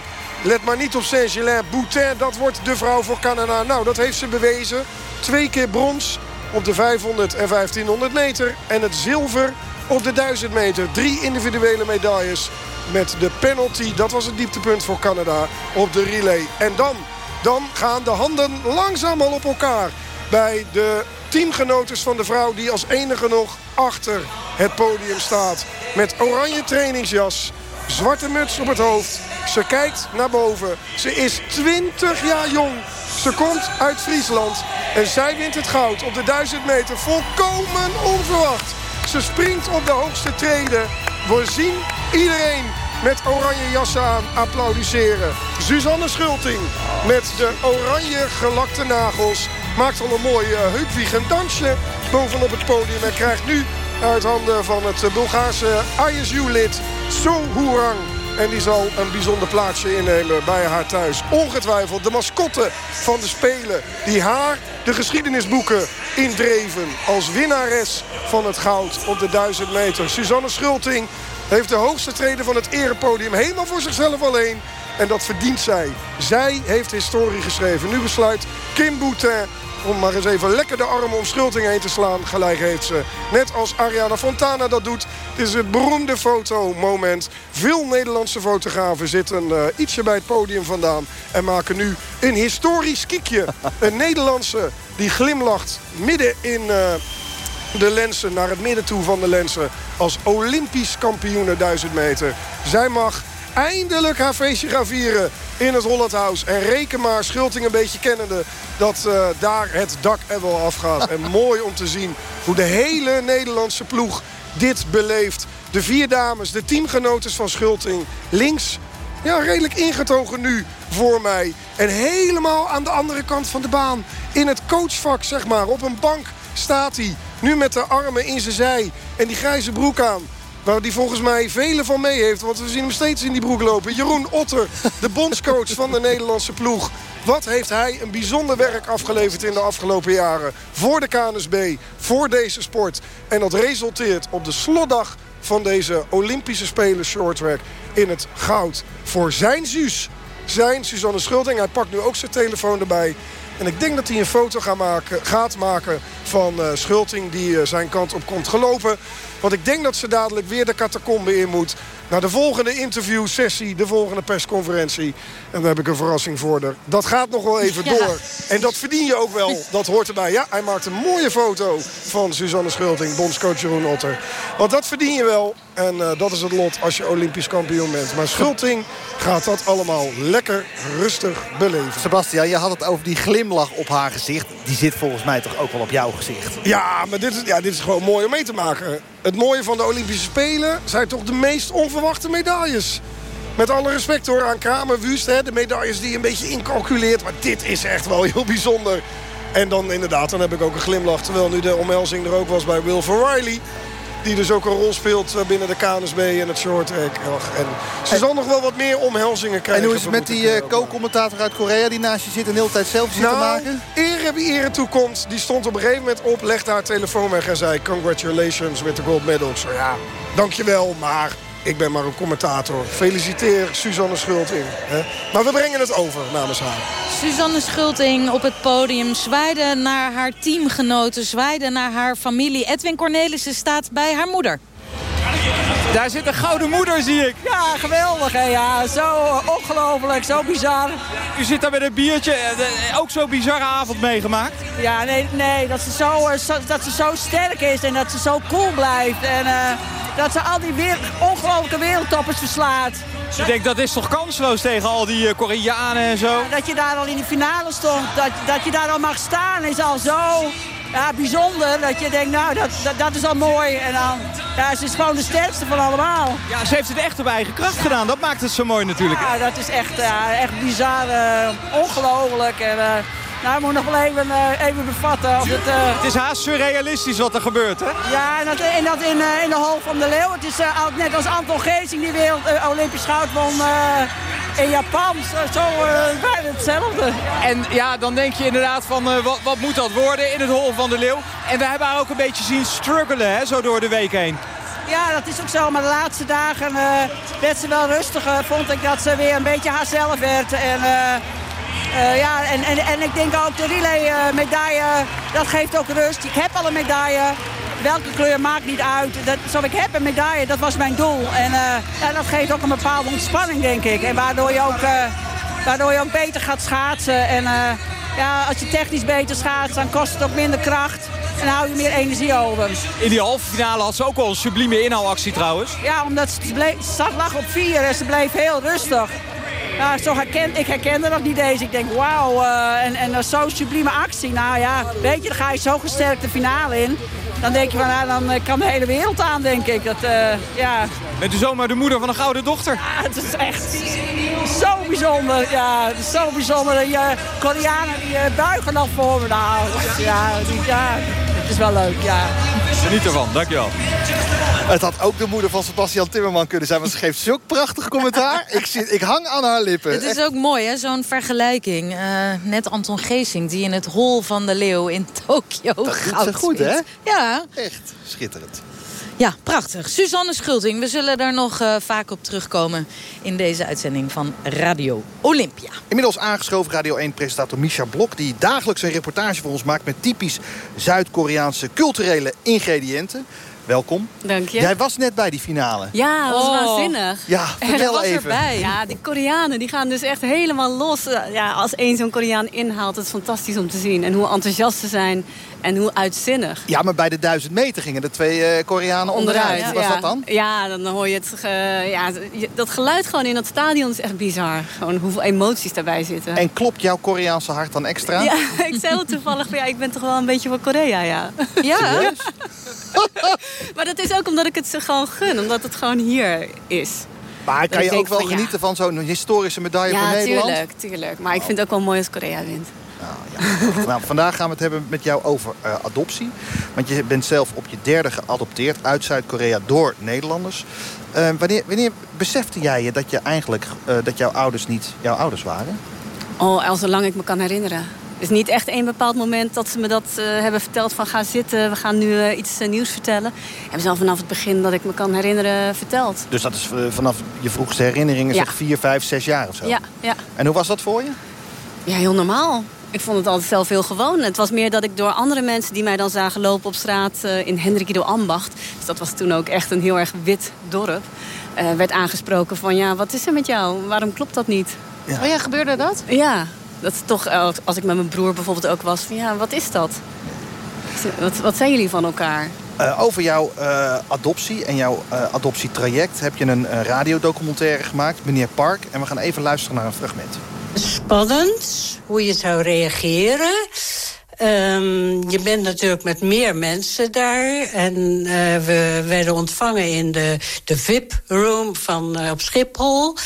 Let maar niet op Saint-Gelin. Boutin, dat wordt de vrouw voor Canada. Nou, dat heeft ze bewezen. Twee keer brons op de 500 en 1500 meter. En het zilver op de 1000 meter. Drie individuele medailles met de penalty. Dat was het dieptepunt voor Canada op de relay. En dan, dan gaan de handen langzaam al op elkaar. Bij de teamgenotes van de vrouw die als enige nog achter het podium staat. Met oranje trainingsjas, zwarte muts op het hoofd. Ze kijkt naar boven. Ze is 20 jaar jong. Ze komt uit Friesland. En zij wint het goud op de 1000 meter. Volkomen onverwacht. Ze springt op de hoogste treden. We zien iedereen met oranje jassen aan applaudisseren. Suzanne Schulting met de oranje gelakte nagels... maakt al een mooi uh, heupwiegend dansje bovenop het podium... en krijgt nu uit handen van het Bulgaarse ISU-lid Sohurang... En die zal een bijzonder plaatsje innemen bij haar thuis. Ongetwijfeld de mascotte van de Spelen. Die haar de geschiedenisboeken indreven. Als winnares van het goud op de 1000 meter. Suzanne Schulting heeft de hoogste treden van het erepodium helemaal voor zichzelf alleen. En dat verdient zij. Zij heeft historie geschreven. Nu besluit Kim Boutin om maar eens even lekker de armen om Schulting heen te slaan. Gelijk heeft ze. Net als Ariana Fontana dat doet. Het is het beroemde fotomoment. Veel Nederlandse fotografen zitten uh, ietsje bij het podium vandaan. En maken nu een historisch kiekje. een Nederlandse die glimlacht midden in... Uh, de lenzen naar het midden toe van de lenzen. Als Olympisch kampioen 1000 meter. Zij mag eindelijk haar feestje gaan vieren in het Holland House. En reken maar, Schulting een beetje kennende, dat uh, daar het dak er wel afgaat. en mooi om te zien hoe de hele Nederlandse ploeg dit beleeft. De vier dames, de teamgenotes van Schulting. Links, ja, redelijk ingetogen nu voor mij. En helemaal aan de andere kant van de baan. In het coachvak, zeg maar. Op een bank staat hij. Nu met de armen in zijn zij. En die grijze broek aan. Waar hij volgens mij vele van mee heeft. Want we zien hem steeds in die broek lopen. Jeroen Otter, de bondscoach van de Nederlandse ploeg. Wat heeft hij een bijzonder werk afgeleverd in de afgelopen jaren. Voor de KNSB, voor deze sport. En dat resulteert op de slotdag van deze Olympische Spelen shorttrack in het goud voor zijn Suus. Zijn Suzanne Schulting. Hij pakt nu ook zijn telefoon erbij. En ik denk dat hij een foto gaat maken, gaat maken van uh, Schulting die uh, zijn kant op komt gelopen. Want ik denk dat ze dadelijk weer de catacombe in moet. Naar de volgende interviewsessie, de volgende persconferentie. En daar heb ik een verrassing voor haar. Dat gaat nog wel even
Ja.
door. En dat verdien je ook wel. Dat hoort erbij. Ja, hij maakt een mooie foto van Suzanne Schulting, bondscoach Jeroen Otter. Want dat verdien je wel. En eh, dat is het lot als je Olympisch kampioen bent. Maar Schulting gaat dat allemaal lekker rustig beleven.
Sebastian, je had het over die glimlach op haar gezicht. Die zit volgens mij toch ook wel op jouw gezicht.
Ja, maar dit is, ja, dit is gewoon mooi om mee te maken. Het mooie van de Olympische Spelen zijn toch de meest onverwachte medailles. Met alle respect hoor aan Kramer, Wust, hè, de medailles die je een beetje incalculeert. Maar dit is echt wel heel bijzonder. En dan inderdaad, dan heb ik ook een glimlach. Terwijl nu de omhelzing er ook was bij Will Riley. Die dus ook een rol speelt eh, binnen de KNSB en het. Och, En ze zal nog wel wat meer omhelzingen krijgen.
En hoe is het met die eh, co-commentator uit Korea... die naast je zit en de hele tijd selfies zit te
nou,
maken?
ere wie ere toekomt. Die stond op een gegeven moment op, legde haar telefoon weg en zei... Congratulations with the gold medal. Zei, ja, dankjewel, maar ik ben maar een commentator. Feliciteer Suzanne Schulting. Hè? Maar we brengen het over namens haar.
Suzanne Schulting op het podium zwaaide naar haar teamgenoten, zwaaide naar haar familie. Edwin Cornelissen staat bij haar moeder.
Daar zit een gouden moeder, zie ik.
Ja, geweldig hè. Ja, zo eh, ongelooflijk, zo bizar.
U zit daar met een biertje. eh, de- Ook zo'n bizarre avond meegemaakt.
Ja, nee, nee dat, ze zo, eh, zo- dat ze zo sterk is en dat ze zo cool blijft. En eh, dat ze al die weer, ongelofelijke wereldtoppers verslaat.
Ik denk, dat is toch kansloos tegen al die eh, Koreanen en zo?
Dat je daar al in de finale stond, dat, dat je daar al mag staan, is al zo ja, bijzonder. Dat je denkt, nou, dat, dat, dat is al mooi. En dan, ja, ze is gewoon de sterkste van allemaal.
Ja, ze heeft het echt op eigen kracht gedaan. Dat maakt het zo mooi natuurlijk.
Ja, dat is echt, ja, echt bizar, eh, ongelooflijk. En, eh, nou, ik moet nog wel even, eh, even bevatten. Of het,
Het is haast surrealistisch wat er gebeurt, hè?
Ja, en dat, en dat in, in de hal van de Leeuw. Het is net als Anton Geesing die wereld Olympisch goud won eh, in Japan. Zo, eh, bijna hetzelfde.
En ja, dan denk je inderdaad van eh, wat, wat moet dat worden in het hol van de leeuw. En we hebben haar ook een beetje zien struggelen, hè, zo door de week heen.
Ja, dat is ook zo. Maar de laatste dagen eh, werd ze wel rustiger. Vond ik dat ze weer een beetje haarzelf werd. En, ja, en, en, en ik denk ook de relay eh, medaille, dat geeft ook rust. Ik heb al een medaille. Welke kleur maakt niet uit. Dat, zo, ik heb een medaille, dat was mijn doel. En eh, ja, dat geeft ook een bepaalde ontspanning, denk ik. En waardoor je ook, eh, waardoor je ook beter gaat schaatsen. En eh, ja, als je technisch beter schaatst, dan kost het ook minder kracht. En dan hou je meer energie over.
In die halve finale had ze ook al een sublieme inhaalactie trouwens.
Ja, omdat ze, bleef, ze zat- lag op vier en ze bleef heel rustig. Ja, zo herken, ik herkende nog niet deze. Ik denk, wauw, eh, en, en dat zo'n sublieme actie. Nou ja, weet je, dan ga je zo gesterkt de finale in. Dan denk je van, nou, dan eh, kan de hele wereld aan, denk ik. Dat, eh, ja.
Bent u zomaar de moeder van een gouden dochter?
Ja, het is echt zo bijzonder. Ja, het is zo bijzonder. Die eh, Koreanen die buigen nog voor me. Nou, ja, die, ja, is wel leuk, ja.
Geniet ervan, dankjewel.
Het had ook de moeder van Sebastian Timmerman kunnen zijn. Want ze geeft zulk prachtig commentaar. ik, zit, ik hang aan haar lippen.
Het is ook mooi, hè, zo'n vergelijking. Eh, net Anton Geesing, die in het hol van de leeuw in Tokio
Dat doet
goud
ze goed, hè?
Ja,
Echt schitterend.
Ja, prachtig. Suzanne Schulting, we zullen daar nog eh, vaak op terugkomen... in deze uitzending van Radio Olympia.
Inmiddels aangeschoven Radio 1-presentator Misha Blok... die dagelijks een reportage voor ons maakt... met typisch Zuid-Koreaanse culturele ingrediënten. Welkom.
Dank je.
Jij was net bij die finale.
Ja, dat was
Oh.
waanzinnig.
Ja, vertel
was
even.
erbij. Ja, die Koreanen die gaan dus echt helemaal los. Ja, als één zo'n Koreaan inhaalt, het is fantastisch om te zien. En hoe enthousiast ze zijn en hoe uitzinnig.
Ja, maar bij de duizend meter gingen de twee eh, Koreanen onderuit. Hoe was
ja.
dat dan?
Ja, dan hoor je het. ge- ja, dat geluid gewoon in dat stadion is echt bizar. Gewoon hoeveel emoties daarbij zitten.
En klopt jouw Koreaanse hart dan extra?
Ja, ik zei wel toevallig van ja, ik ben toch wel een beetje van Korea, ja.
Ja?
Maar dat is ook omdat ik het ze gewoon gun, omdat het gewoon hier is.
Maar kan je ook wel
van, ja.
genieten van zo'n historische medaille voor
Ja,
Nederland?
tuurlijk, tuurlijk. Maar ik vind het ook wel mooi als Korea wint.
Nou, vandaag gaan we het hebben met jou over eh, adoptie. Want je bent zelf op je derde geadopteerd uit Zuid-Korea door Nederlanders. Eh, wanneer, wanneer besefte jij je dat, je eigenlijk, eh, dat jouw ouders niet jouw ouders waren?
Oh, al zolang ik me kan herinneren. Dus niet echt één bepaald moment dat ze me dat hebben verteld van ga zitten, we gaan nu iets nieuws vertellen. Hebben ze al vanaf het begin dat ik me kan herinneren verteld.
Dus dat is vanaf je vroegste herinneringen,
Ja.
zeg 4, 5, 6 jaar of zo?
Ja, ja.
En hoe was dat voor je?
Ja, heel normaal. Ik vond het altijd zelf heel gewoon. Het was meer dat ik door andere mensen die mij dan zagen lopen op straat eh, in Hendrikido Ambacht. Dus dat was toen ook echt een heel erg wit dorp. eh, werd aangesproken van ja, wat is er met jou? Waarom klopt dat niet?
Oh ja, gebeurde dat?
Ja, dat is toch als ik met mijn broer bijvoorbeeld ook was van ja, wat is dat? Wat, wat zijn jullie van elkaar?
Eh, over jouw eh, adoptie en jouw eh, adoptietraject heb je een radiodocumentaire gemaakt, meneer Park. En we gaan even luisteren naar een fragment.
Spannend hoe je zou reageren. Ehm, je bent natuurlijk met meer mensen daar. En eh, we werden ontvangen in de, de VIP-room van eh, op Schiphol.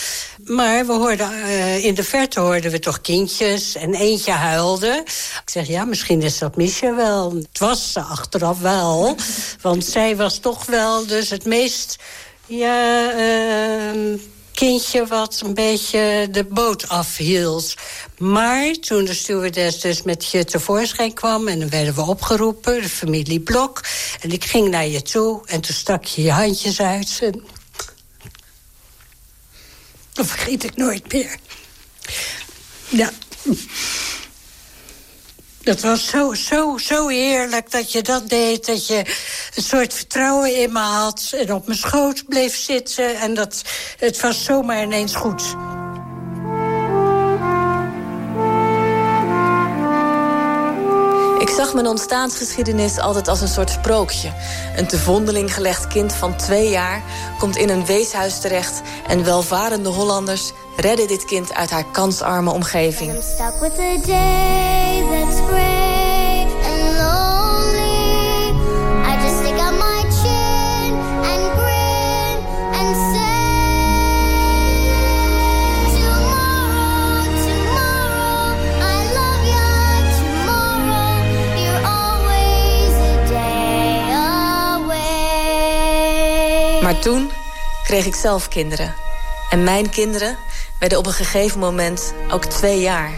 Maar we hoorden, eh, in de verte hoorden we toch kindjes en eentje huilde. Ik zeg, ja, misschien is dat Misha wel. Het was ze achteraf wel. Want zij was toch wel dus het meest... Ja, ehm, kindje wat een beetje de boot afhield. Maar toen de stewardess dus met je tevoorschijn kwam... en dan werden we opgeroepen, de familie Blok... en ik ging naar je toe en toen stak je je handjes uit... En... Dat vergeet ik nooit meer. Ja. Het was zo, zo, zo heerlijk dat je dat deed. Dat je een soort vertrouwen in me had. En op mijn schoot bleef zitten. En dat, het was zomaar ineens goed.
Mijn ontstaansgeschiedenis altijd als een soort sprookje. Een te vondeling gelegd kind van twee jaar komt in een weeshuis terecht... en welvarende Hollanders redden dit kind uit haar kansarme omgeving. Toen kreeg ik zelf kinderen. En mijn kinderen werden op een gegeven moment ook twee jaar.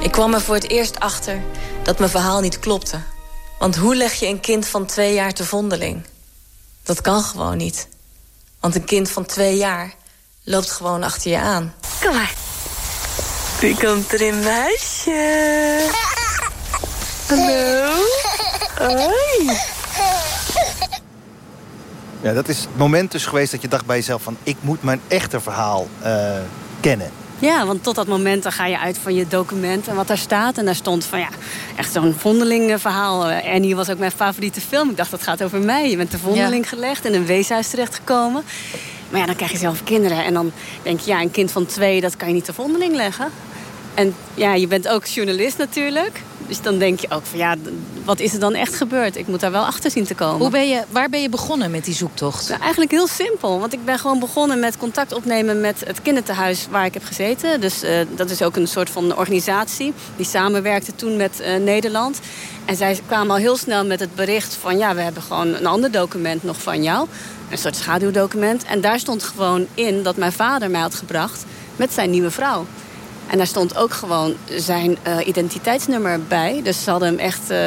Ik kwam er voor het eerst achter dat mijn verhaal niet klopte. Want hoe leg je een kind van twee jaar te vondeling? Dat kan gewoon niet. Want een kind van twee jaar loopt gewoon achter je aan. Kom maar. Wie komt er in, meisje? Hallo? Hoi.
Ja, dat is het moment dus geweest dat je dacht bij jezelf van... ik moet mijn echte verhaal eh, kennen.
Ja, want tot dat moment dan ga je uit van je document en wat daar staat. En daar stond van ja, echt zo'n vondelingenverhaal. Eh, Annie was ook mijn favoriete film. Ik dacht, dat gaat over mij. Je bent de vondeling gelegd in een weeshuis terechtgekomen. Maar ja, dan krijg je zelf kinderen. En dan denk je, ja, een kind van twee, dat kan je niet de vondeling leggen. En ja, je bent ook journalist natuurlijk. Dus dan denk je ook van ja, wat is er dan echt gebeurd? Ik moet daar wel achter zien te komen.
Hoe ben je, waar ben je begonnen met die zoektocht?
Nou, eigenlijk heel simpel. Want ik ben gewoon begonnen met contact opnemen met het kinderthuis waar ik heb gezeten. Dus eh, dat is ook een soort van organisatie. Die samenwerkte toen met eh, Nederland. En zij kwamen al heel snel met het bericht van... ja, we hebben gewoon een ander document nog van jou. Een soort schaduwdocument. En daar stond gewoon in dat mijn vader mij had gebracht met zijn nieuwe vrouw. En daar stond ook gewoon zijn eh, identiteitsnummer bij. Dus ze hadden hem echt eh,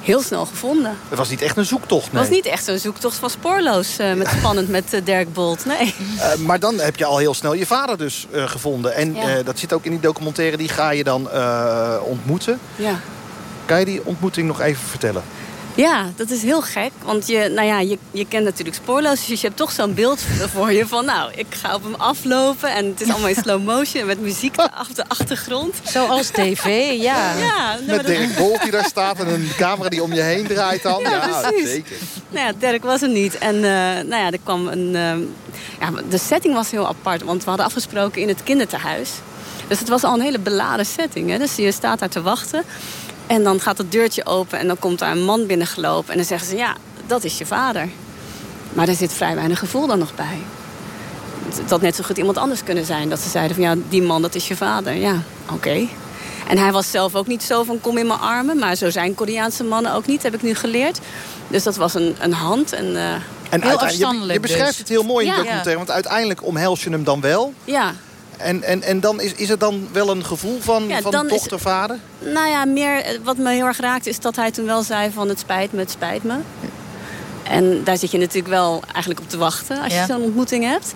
heel snel gevonden.
Het was niet echt een zoektocht,
Het
nee.
was niet echt zo'n zoektocht van spoorloos eh, met spannend met Dirk Bolt. Nee.
Maar dan heb je al heel snel je vader dus gevonden. En
Ja.
dat zit ook in die documentaire, die ga je dan ontmoeten.
Ja.
Kan je die ontmoeting nog even vertellen?
Ja, dat is heel gek. Want je, nou ja, je, je kent natuurlijk spoorloos. Dus je hebt toch zo'n beeld voor je van... nou, ik ga op hem aflopen. En het is allemaal in slow motion. Met muziek op de achtergrond.
Zoals tv, ja.
ja nou,
Met Dirk Bolt die daar staat en een camera die om je heen draait dan.
Ja, precies.
zeker.
Nou ja, Dirk was er niet. En eh, nou ja, er kwam een... ehm, ja, de setting was heel apart. Want we hadden afgesproken in het kinderthuis. Dus het was al een hele beladen setting. Hè? Dus je staat daar te wachten. En dan gaat het deurtje open en dan komt daar een man binnengelopen. En dan zeggen ze, ja, dat is je vader. Maar er zit vrij weinig gevoel dan nog bij. Het had net zo goed iemand anders kunnen zijn. Dat ze zeiden van, ja, die man, dat is je vader. Ja, oké. En hij was zelf ook niet zo van, kom in mijn armen. Maar zo zijn Koreaanse mannen ook niet, heb ik nu geleerd. Dus dat was een, een hand. En, eh,
En
heel
uiteindelijk- je, je beschrijft
dus.
het heel mooi in
Ja.
de documentaire. Want uiteindelijk omhels je hem dan wel.
Ja.
En, en, en dan is, is het dan wel een gevoel van,
Ja,
van
dan is-
dochter-vader?
Nou ja, meer wat me heel erg raakt is dat hij toen wel zei van het spijt me, het spijt me. En daar zit je natuurlijk wel eigenlijk op te wachten als
Ja.
je zo'n ontmoeting hebt.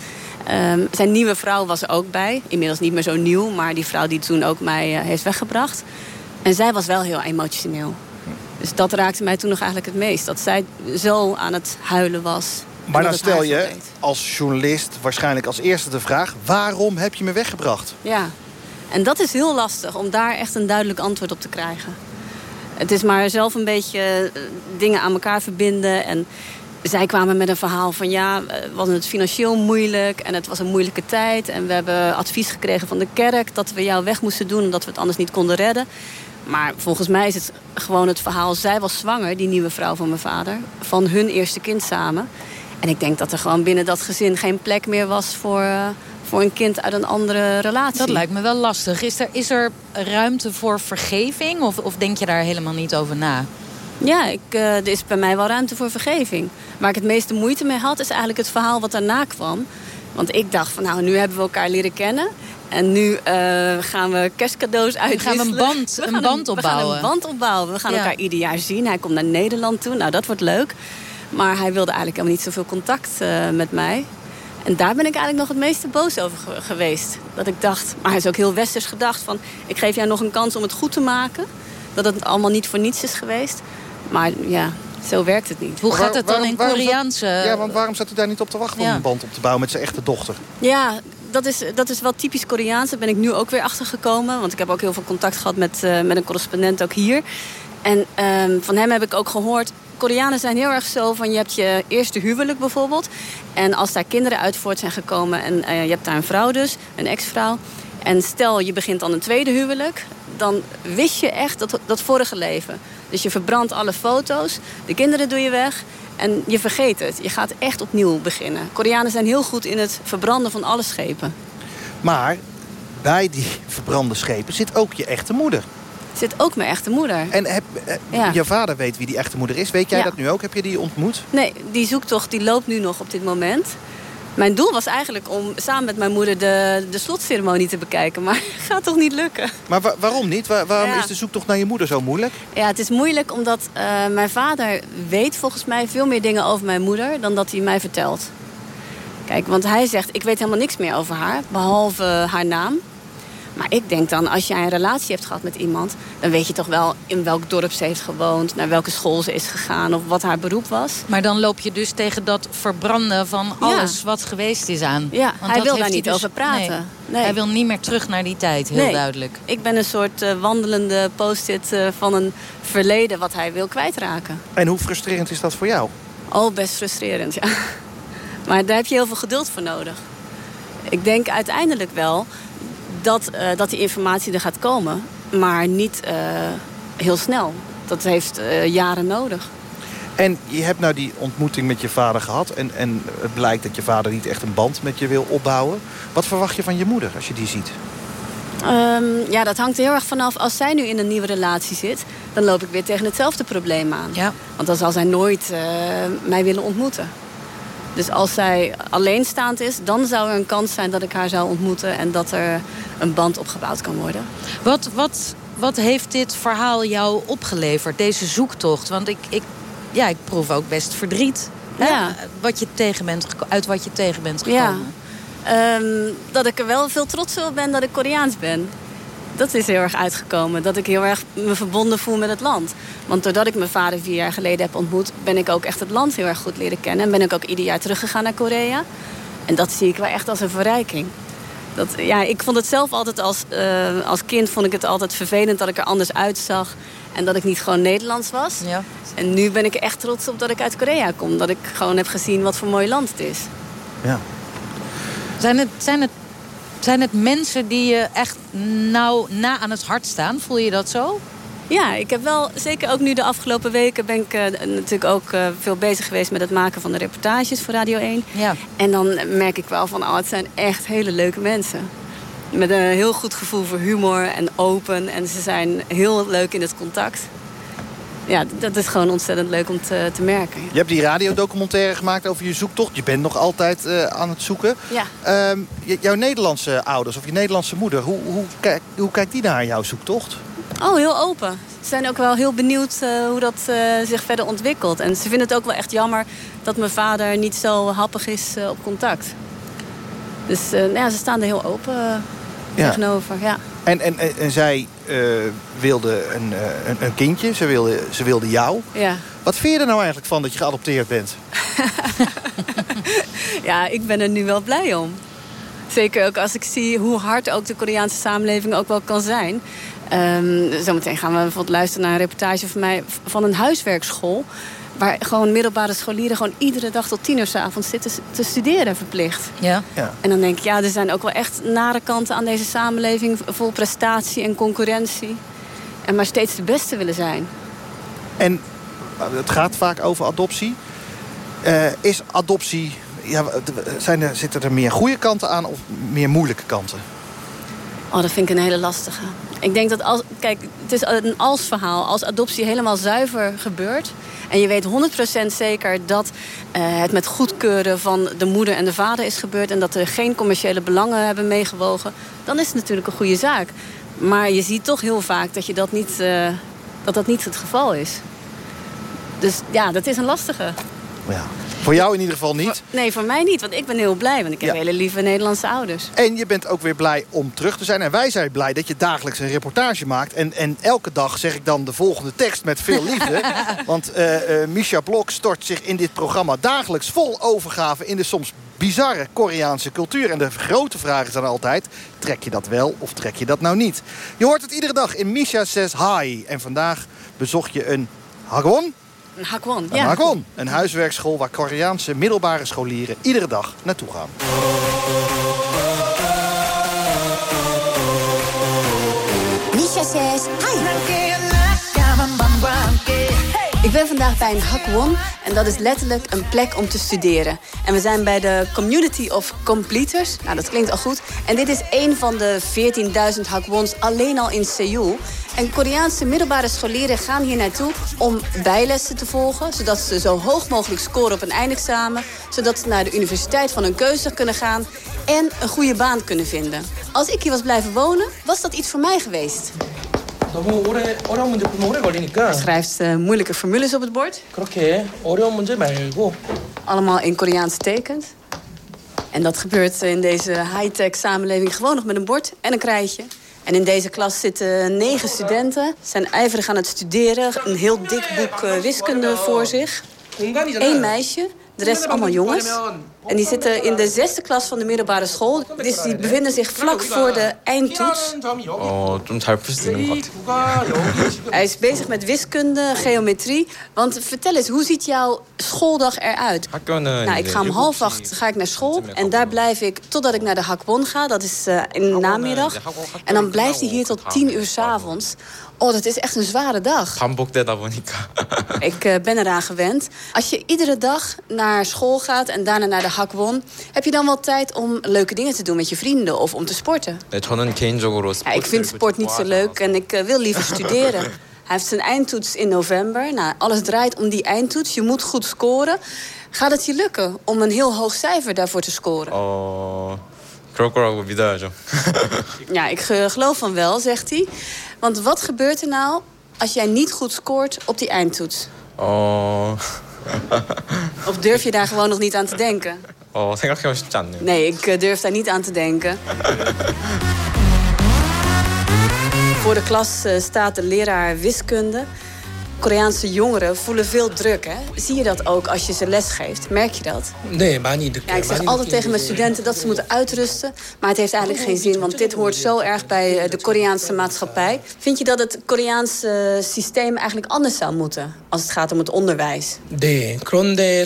Ehm, zijn nieuwe vrouw was er ook bij. Inmiddels niet meer zo nieuw, maar die vrouw die toen ook mij eh, heeft weggebracht. En zij was wel heel emotioneel. Dus dat raakte mij toen nog eigenlijk het meest. Dat zij zo aan het huilen was.
Maar dan stel je als journalist waarschijnlijk als eerste de vraag... waarom heb je me weggebracht?
Ja, en dat is heel lastig om daar echt een duidelijk antwoord op te krijgen. Het is maar zelf een beetje eh, dingen aan elkaar verbinden. En zij kwamen met een verhaal van ja, eh, hadden het financieel moeilijk en het was een moeilijke tijd. En we hebben advies gekregen van de kerk dat we jou weg moesten doen omdat we het anders niet konden redden. Maar volgens mij is het gewoon het verhaal. Zij was zwanger, die nieuwe vrouw van mijn vader, van hun eerste kind samen. En ik denk dat er gewoon binnen dat gezin geen plek meer was voor, eh, voor een kind uit een andere relatie.
Dat lijkt me wel lastig. Is er, is er ruimte voor vergeving? Of, of denk je daar helemaal niet over na?
Ja, ik, eh, er is bij mij wel ruimte voor vergeving. Waar ik het meeste moeite mee had, is eigenlijk het verhaal wat daarna kwam. Want ik dacht van nou, nu hebben we elkaar leren kennen. En nu eh, gaan we kerstcadeaus uitwisselen.
gaan we een band-
We
een
gaan
band
We gaan een band opbouwen. We gaan
Ja.
elkaar ieder jaar zien. Hij komt naar Nederland toe. Nou, dat wordt leuk. Maar hij wilde eigenlijk helemaal niet zoveel contact eh, met mij. En daar ben ik eigenlijk nog het meeste boos over ge- geweest. Dat ik dacht, maar hij is ook heel westers gedacht van... ik geef jou nog een kans om het goed te maken. Dat het allemaal niet voor niets is geweest. Maar ja, zo werkt het niet.
Hoe gaat het dan in
waarom
Koreaanse...
Ja, want waarom zat u daar niet op te wachten om een band op te bouwen met zijn echte dochter?
Ja, dat is, dat is wel typisch Koreaans. Daar ben ik nu ook weer achter gekomen. Want ik heb ook heel veel contact gehad met, eh, met een correspondent ook hier. En ehm, van hem heb ik ook gehoord... Koreanen zijn heel erg zo van je hebt je eerste huwelijk bijvoorbeeld. En als daar kinderen uit voort zijn gekomen en eh, je hebt daar een vrouw dus, een ex-vrouw. En stel je begint dan een tweede huwelijk, dan wist je echt dat, dat vorige leven. Dus je verbrandt alle foto's, de kinderen doe je weg en je vergeet het. Je gaat echt opnieuw beginnen. Koreanen zijn heel goed in het verbranden van alle schepen.
Maar bij die verbrande schepen zit ook je echte moeder.
Zit ook mijn echte moeder.
En heb, eh,
Ja.
je vader weet wie die echte moeder is. Weet jij
Ja.
dat nu ook? Heb je die ontmoet?
Nee, die zoektocht die loopt nu nog op dit moment. Mijn doel was eigenlijk om samen met mijn moeder de, de slotceremonie te bekijken. Maar gaat toch niet lukken?
Maar wa- waarom niet? Wa- waarom
Ja.
is de zoektocht naar je moeder zo moeilijk?
Ja, het is moeilijk omdat eh, mijn vader weet volgens mij veel meer dingen over mijn moeder dan dat hij mij vertelt. Kijk, want hij zegt, ik weet helemaal niks meer over haar, behalve haar naam. Maar ik denk dan, als jij een relatie hebt gehad met iemand... dan weet je toch wel in welk dorp ze heeft gewoond... naar welke school ze is gegaan of wat haar beroep was.
Maar dan loop je dus tegen dat verbranden van alles wat geweest is aan.
Ja,
Want
hij
dat
wil daar niet
dus-
over praten.
Nee.
Nee.
Hij wil niet meer terug naar die tijd, heel
Nee.
duidelijk.
Ik ben een soort eh, wandelende post-it eh, van een verleden wat hij wil kwijtraken.
En hoe frustrerend is dat voor jou?
Oh, best frustrerend, ja. Maar daar heb je heel veel geduld voor nodig. Ik denk uiteindelijk wel dat, eh, dat die informatie er gaat komen. Maar niet eh, heel snel. Dat heeft eh, jaren nodig.
En je hebt nou die ontmoeting met je vader gehad. En, en het blijkt dat je vader niet echt een band met je wil opbouwen. Wat verwacht je van je moeder als je die ziet?
Ehm, ja, dat hangt er heel erg vanaf. Als zij nu in een nieuwe relatie zit... dan loop ik weer tegen hetzelfde probleem aan. Want dan zal zij nooit eh, mij willen ontmoeten. Dus als zij alleenstaand is... dan zou er een kans zijn dat ik haar zou ontmoeten... en dat er een band opgebouwd kan worden.
Wat, wat, wat heeft dit verhaal jou opgeleverd, deze zoektocht? Want ik, ik, ja, ik proef ook best verdriet. hè?
Ja.
Wat je tegen bent, uit wat je tegen bent gekomen.
Ja. Ehm, dat ik er wel veel trots op ben dat ik Koreaans ben. Dat is heel erg uitgekomen. Dat ik heel erg me verbonden voel met het land. Want doordat ik mijn vader vier jaar geleden heb ontmoet... ben ik ook echt het land heel erg goed leren kennen. En ben ik ook ieder jaar teruggegaan naar Korea. En dat zie ik wel echt als een verrijking. Dat, ja, ik vond het zelf altijd als, eh, als kind vond ik het altijd vervelend dat ik er anders uitzag. En dat ik niet gewoon Nederlands was.
Ja.
En nu ben ik er echt trots op dat ik uit Korea kom. Dat ik gewoon heb gezien wat voor mooi land het is.
Ja.
Zijn het, zijn, het, zijn het mensen die je echt nou na aan het hart staan? Voel je dat zo?
Ja, ik heb wel, zeker ook nu de afgelopen weken... ben ik eh, natuurlijk ook eh, veel bezig geweest met het maken van de reportages voor Radio 1.
Ja.
En dan merk ik wel van, oh, het zijn echt hele leuke mensen. Met een heel goed gevoel voor humor en open. En ze zijn heel leuk in het contact. Ja, dat is gewoon ontzettend leuk om te, te merken.
Je hebt die radiodocumentaire gemaakt over je zoektocht. Je bent nog altijd eh, aan het zoeken.
Ja.
Ehm, jouw Nederlandse ouders of je Nederlandse moeder... hoe, hoe, kijk- hoe kijkt die naar jouw zoektocht?
Oh, heel open. Ze zijn ook wel heel benieuwd eh, hoe dat eh, zich verder ontwikkelt. En ze vinden het ook wel echt jammer dat mijn vader niet zo happig is op contact. Dus nou ja, ze staan er heel open
Ja.
tegenover. Ja.
En, en, en, en zij wilde een, eh, een, een kindje, ze wilde, ze wilde jou.
Ja.
Wat vind je er nou eigenlijk van dat je geadopteerd bent?
ja, ik ben er nu wel blij om. Zeker ook als ik zie hoe hard ook de Koreaanse samenleving ook wel kan zijn. Ehm, zometeen gaan we bijvoorbeeld luisteren naar een reportage van mij van een huiswerkschool. Waar gewoon middelbare scholieren gewoon iedere dag tot tien uur 's avonds zitten te studeren verplicht.
Ja.
Ja.
En dan denk ik, ja, er zijn ook wel echt nare kanten aan deze samenleving. Vol prestatie en concurrentie. En maar steeds de beste willen zijn.
En eh, het gaat vaak over adoptie. Eh, is adoptie... Ja, zijn er, zitten er meer goede kanten aan of meer moeilijke kanten?
Oh, dat vind ik een hele lastige. Ik denk dat als... Kijk, het is een als-verhaal. Als adoptie helemaal zuiver gebeurt... en je weet 100% zeker dat eh, het met goedkeuren van de moeder en de vader is gebeurd... en dat er geen commerciële belangen hebben meegewogen... dan is het natuurlijk een goede zaak. Maar je ziet toch heel vaak dat je dat niet, eh, dat, dat niet het geval is. Dus ja, dat is een lastige.
Ja. Voor jou in ieder geval niet.
Nee, voor mij niet, want ik ben heel blij. Want ik heb
Ja.
hele lieve Nederlandse ouders.
En je bent ook weer blij om terug te zijn. En wij zijn blij dat je dagelijks een reportage maakt. En, en elke dag zeg ik dan de volgende tekst met veel liefde. Want eh, Misha Blok stort zich in dit programma dagelijks vol overgave... in de soms bizarre Koreaanse cultuur. En de grote vraag is dan altijd... trek je dat wel of trek je dat nou niet? Je hoort het iedere dag in Misha Says Hi. En vandaag bezocht je een Hagwon.
Een hakwon,
Een
ja.
Hagwon, een huiswerkschool waar Koreaanse middelbare scholieren iedere dag naartoe gaan.
Misha says hi.
Ik ben vandaag bij een Hakwon en dat is letterlijk een plek om te studeren. En we zijn bij de Community of Completers. Nou, dat klinkt al goed. En dit is een van de 14.000 Hakwons alleen al in Seoul. En Koreaanse middelbare scholieren gaan hier naartoe om bijlessen te volgen... zodat ze zo hoog mogelijk scoren op een eindexamen... zodat ze naar de universiteit van hun keuze kunnen gaan... en een goede baan kunnen vinden. Als ik hier was blijven wonen, was dat iets voor mij geweest. Hij schrijft eh, moeilijke formules op het bord. Allemaal in Koreaans tekent. En dat gebeurt in deze high-tech samenleving gewoon nog met een bord en een krijtje. En in deze klas zitten negen studenten. Ze zijn ijverig aan het studeren. Een heel dik boek eh, wiskunde voor zich. Eén meisje, de rest allemaal jongens. En die zitten in de zesde klas van de middelbare school. Dus die bevinden zich vlak voor de eindtoets.
Oh,
Hij is bezig met wiskunde, geometrie. Want vertel eens, hoe ziet jouw schooldag eruit? Nou, ik ga om half acht ga ik naar school. En daar blijf ik totdat ik naar de Hakbon ga. Dat is eh, in de namiddag. En dan blijft hij hier tot tien uur s'avonds Oh, dat is echt een zware dag.
Hamburg de
ik eh, ben eraan gewend. Als je iedere dag naar school gaat en daarna naar de hakwon... heb je dan wel tijd om leuke dingen te doen met je vrienden of om te sporten? Ik vind sport niet zo leuk en ik eh, wil liever studeren. Hij heeft zijn eindtoets in november. Nou, alles draait om die eindtoets. Je moet goed scoren. Gaat het je lukken om een heel hoog cijfer daarvoor te scoren?
Oh,
Ja, ik eh, geloof van wel, zegt hij. Want wat gebeurt er nou als jij niet goed scoort op die eindtoets?
어,
Of durf je daar gewoon nog niet aan te denken?
어, 생각해보고 싶지 않네요.
Nee, ik eh, durf daar niet aan te denken. Voor de klas eh, staat de leraar wiskunde. Koreaanse jongeren voelen veel druk, hè? Zie je dat ook als je ze les geeft? Merk je dat?
Nee, maar niet de
Ja, ik zeg altijd tegen mijn studenten dat ze moeten uitrusten. Maar het heeft eigenlijk geen zin, want dit hoort zo erg bij eh, de Koreaanse maatschappij. Vind je dat het Koreaanse systeem eigenlijk anders zou moeten... als het gaat om het onderwijs?
Nee,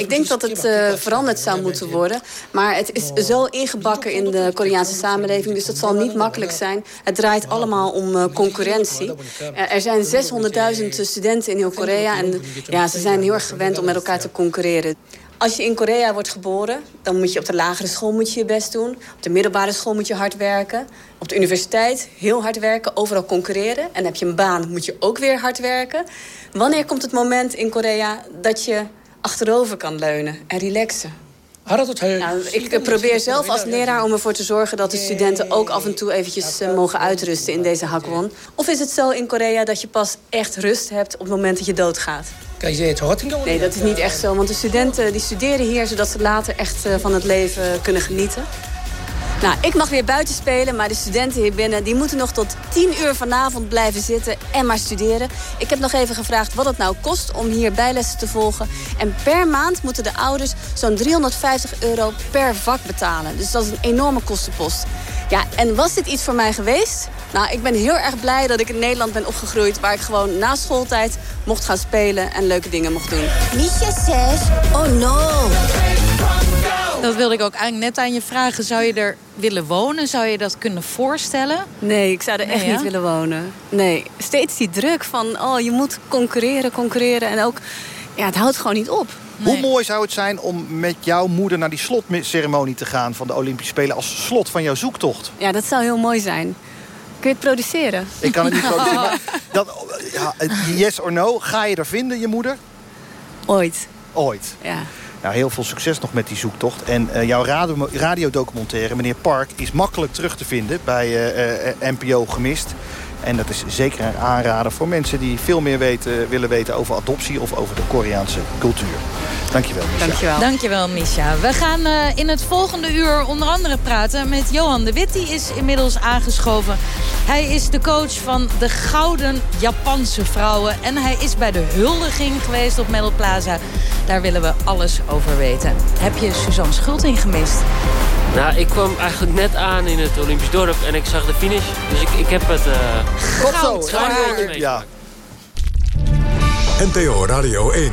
Ik denk dat het eh, veranderd zou moeten worden. Maar het is oh. zo ingebakken in de Koreaanse samenleving... dus dat zal niet makkelijk zijn. Het draait allemaal om eh, concurrentie. Er zijn 600.000 studenten... in heel Korea... en ja, ze zijn heel erg gewend om met elkaar te concurreren. Als je in Korea wordt geboren, dan moet je op de lagere school moet je je best doen. Op de middelbare school moet je hard werken. Op de universiteit heel hard werken, overal concurreren. En heb je een baan, moet je ook weer hard werken. Wanneer komt het moment in Korea dat je achterover kan leunen en relaxen? Nou, ik probeer zelf als leraar om ervoor te zorgen dat de studenten ook af en toe eventjes eh, mogen uitrusten in deze hakwon. Of is het zo in Korea dat je pas echt rust hebt op het moment dat je doodgaat? Nee, dat is niet echt zo. Want de studenten die studeren hier zodat ze later echt eh, van het leven kunnen genieten. Nou, ik mag weer buiten spelen, maar de studenten hier binnen... die moeten nog tot 10 uur vanavond blijven zitten en maar studeren. Ik heb nog even gevraagd wat het nou kost om hier bijlessen te volgen. En per maand moeten de ouders zo'n 350 euro per vak betalen. Dus dat is een enorme kostenpost. Ja, en was dit iets voor mij geweest? Nou, ik ben heel erg blij dat ik in Nederland ben opgegroeid... waar ik gewoon na schooltijd mocht gaan spelen en leuke dingen mocht doen.
Misha says, oh no.
Dat wilde ik ook eigenlijk net aan je vragen. Zou je er willen wonen? Zou je dat kunnen voorstellen?
Nee, ik zou er echt
ja?
niet willen wonen. Nee, steeds die druk van, oh, je moet concurreren, concurreren. En ook, ja, het houdt gewoon niet op.
Hoe mooi zou het zijn om met jouw moeder naar die slotceremonie te gaan van de Olympische Spelen als slot van jouw zoektocht?
Ja, dat zou heel mooi zijn. Kun je het produceren?
Ik kan het niet produceren. maar dat, ja, yes or no, ga je er vinden, je moeder?
Ooit.
Ooit.
Ja.
Nou, heel veel succes nog met die zoektocht. En eh, jouw radio, radiodocumentaire, meneer Park, is makkelijk terug te vinden bij eh, eh, NPO Gemist. En dat is zeker een aanrader voor mensen die veel meer weten, willen weten over adoptie of over de Koreaanse cultuur. Dankjewel. Misha.
Dankjewel.
Dankjewel, Misha. We gaan eh, in het volgende uur onder andere praten met Johan de Witt. Die is inmiddels aangeschoven. Hij is de coach van de Gouden Japanse Vrouwen. En hij is bij de huldiging geweest op Medal Plaza. Daar willen we alles over weten. Heb je Suzanne Schulting gemist?
Nou, ik kwam eigenlijk net aan in het Olympisch dorp en ik zag de finish. Dus ik, ik heb het... eh
zo,
goud
Radio
meegemaakt.
Olympia.
NPO Radio 1.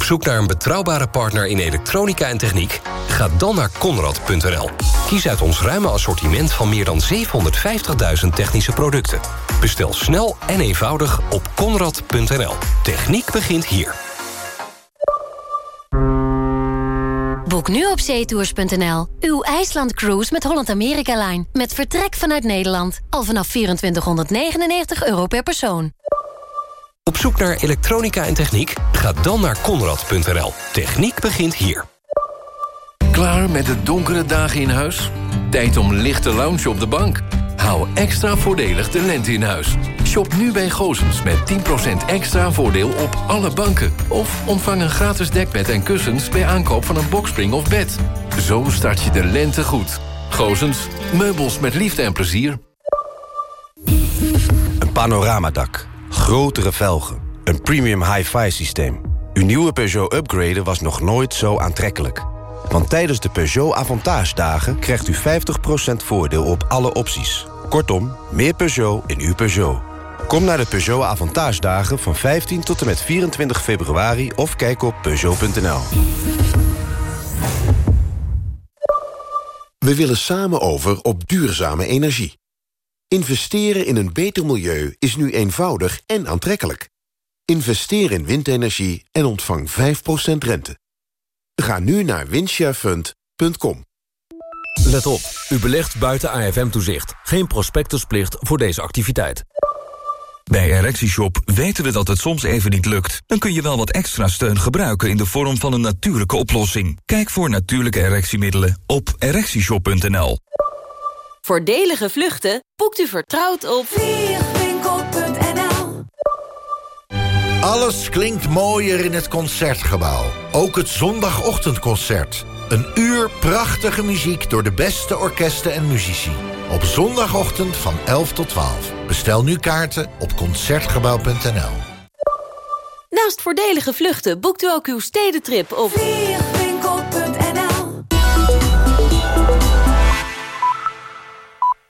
Op zoek naar een betrouwbare partner in elektronica en techniek? Ga dan naar Conrad.nl. Kies uit ons ruime assortiment van meer dan 750.000 technische producten. Bestel snel en eenvoudig op Conrad.nl. Techniek begint hier.
Boek nu op zeetours.nl. Uw IJsland-cruise met Holland America Line. Met vertrek vanuit Nederland. Al vanaf 2499 euro per persoon.
Op zoek naar elektronica en techniek? Ga dan naar Conrad.nl. Techniek begint hier.
Klaar met de donkere dagen in huis? Tijd om lichte lounge op de bank? Hou extra voordelig de lente in huis. Shop nu bij Gozens met 10% extra voordeel op alle banken. Of ontvang een gratis dekbed en kussens bij aankoop van een bokspring of bed. Zo start je de lente goed. Gozens, meubels met liefde en plezier.
Een panoramadak, grotere velgen, een premium hi-fi systeem. Uw nieuwe Peugeot upgraden was nog nooit zo aantrekkelijk. Want tijdens de Peugeot Avantage dagen krijgt u 50% voordeel op alle opties. Kortom, meer Peugeot in uw Peugeot. Kom naar de Peugeot Avantage dagen van 15 tot en met 24 februari... of kijk op Peugeot.nl.
We willen samen over op duurzame energie. Investeren in een beter milieu is nu eenvoudig en aantrekkelijk. Investeer in windenergie en ontvang 5% rente. Ga nu naar windsharefund.com.
Let op, u belegt buiten AFM-toezicht. Geen prospectusplicht voor deze activiteit.
Bij ErectieShop weten we dat het soms even niet lukt. Dan kun je wel wat extra steun gebruiken in de vorm van een natuurlijke oplossing. Kijk voor natuurlijke erectiemiddelen op ErectieShop.nl.
Voordelige vluchten boekt u vertrouwd op
Vliegwinkel.nl
Alles klinkt mooier in het Concertgebouw. Ook het zondagochtendconcert. Een uur prachtige muziek door de beste orkesten en muzici. Op zondagochtend van 11 tot 12. Bestel nu kaarten op Concertgebouw.nl.
Naast voordelige vluchten boekt u ook uw stedentrip op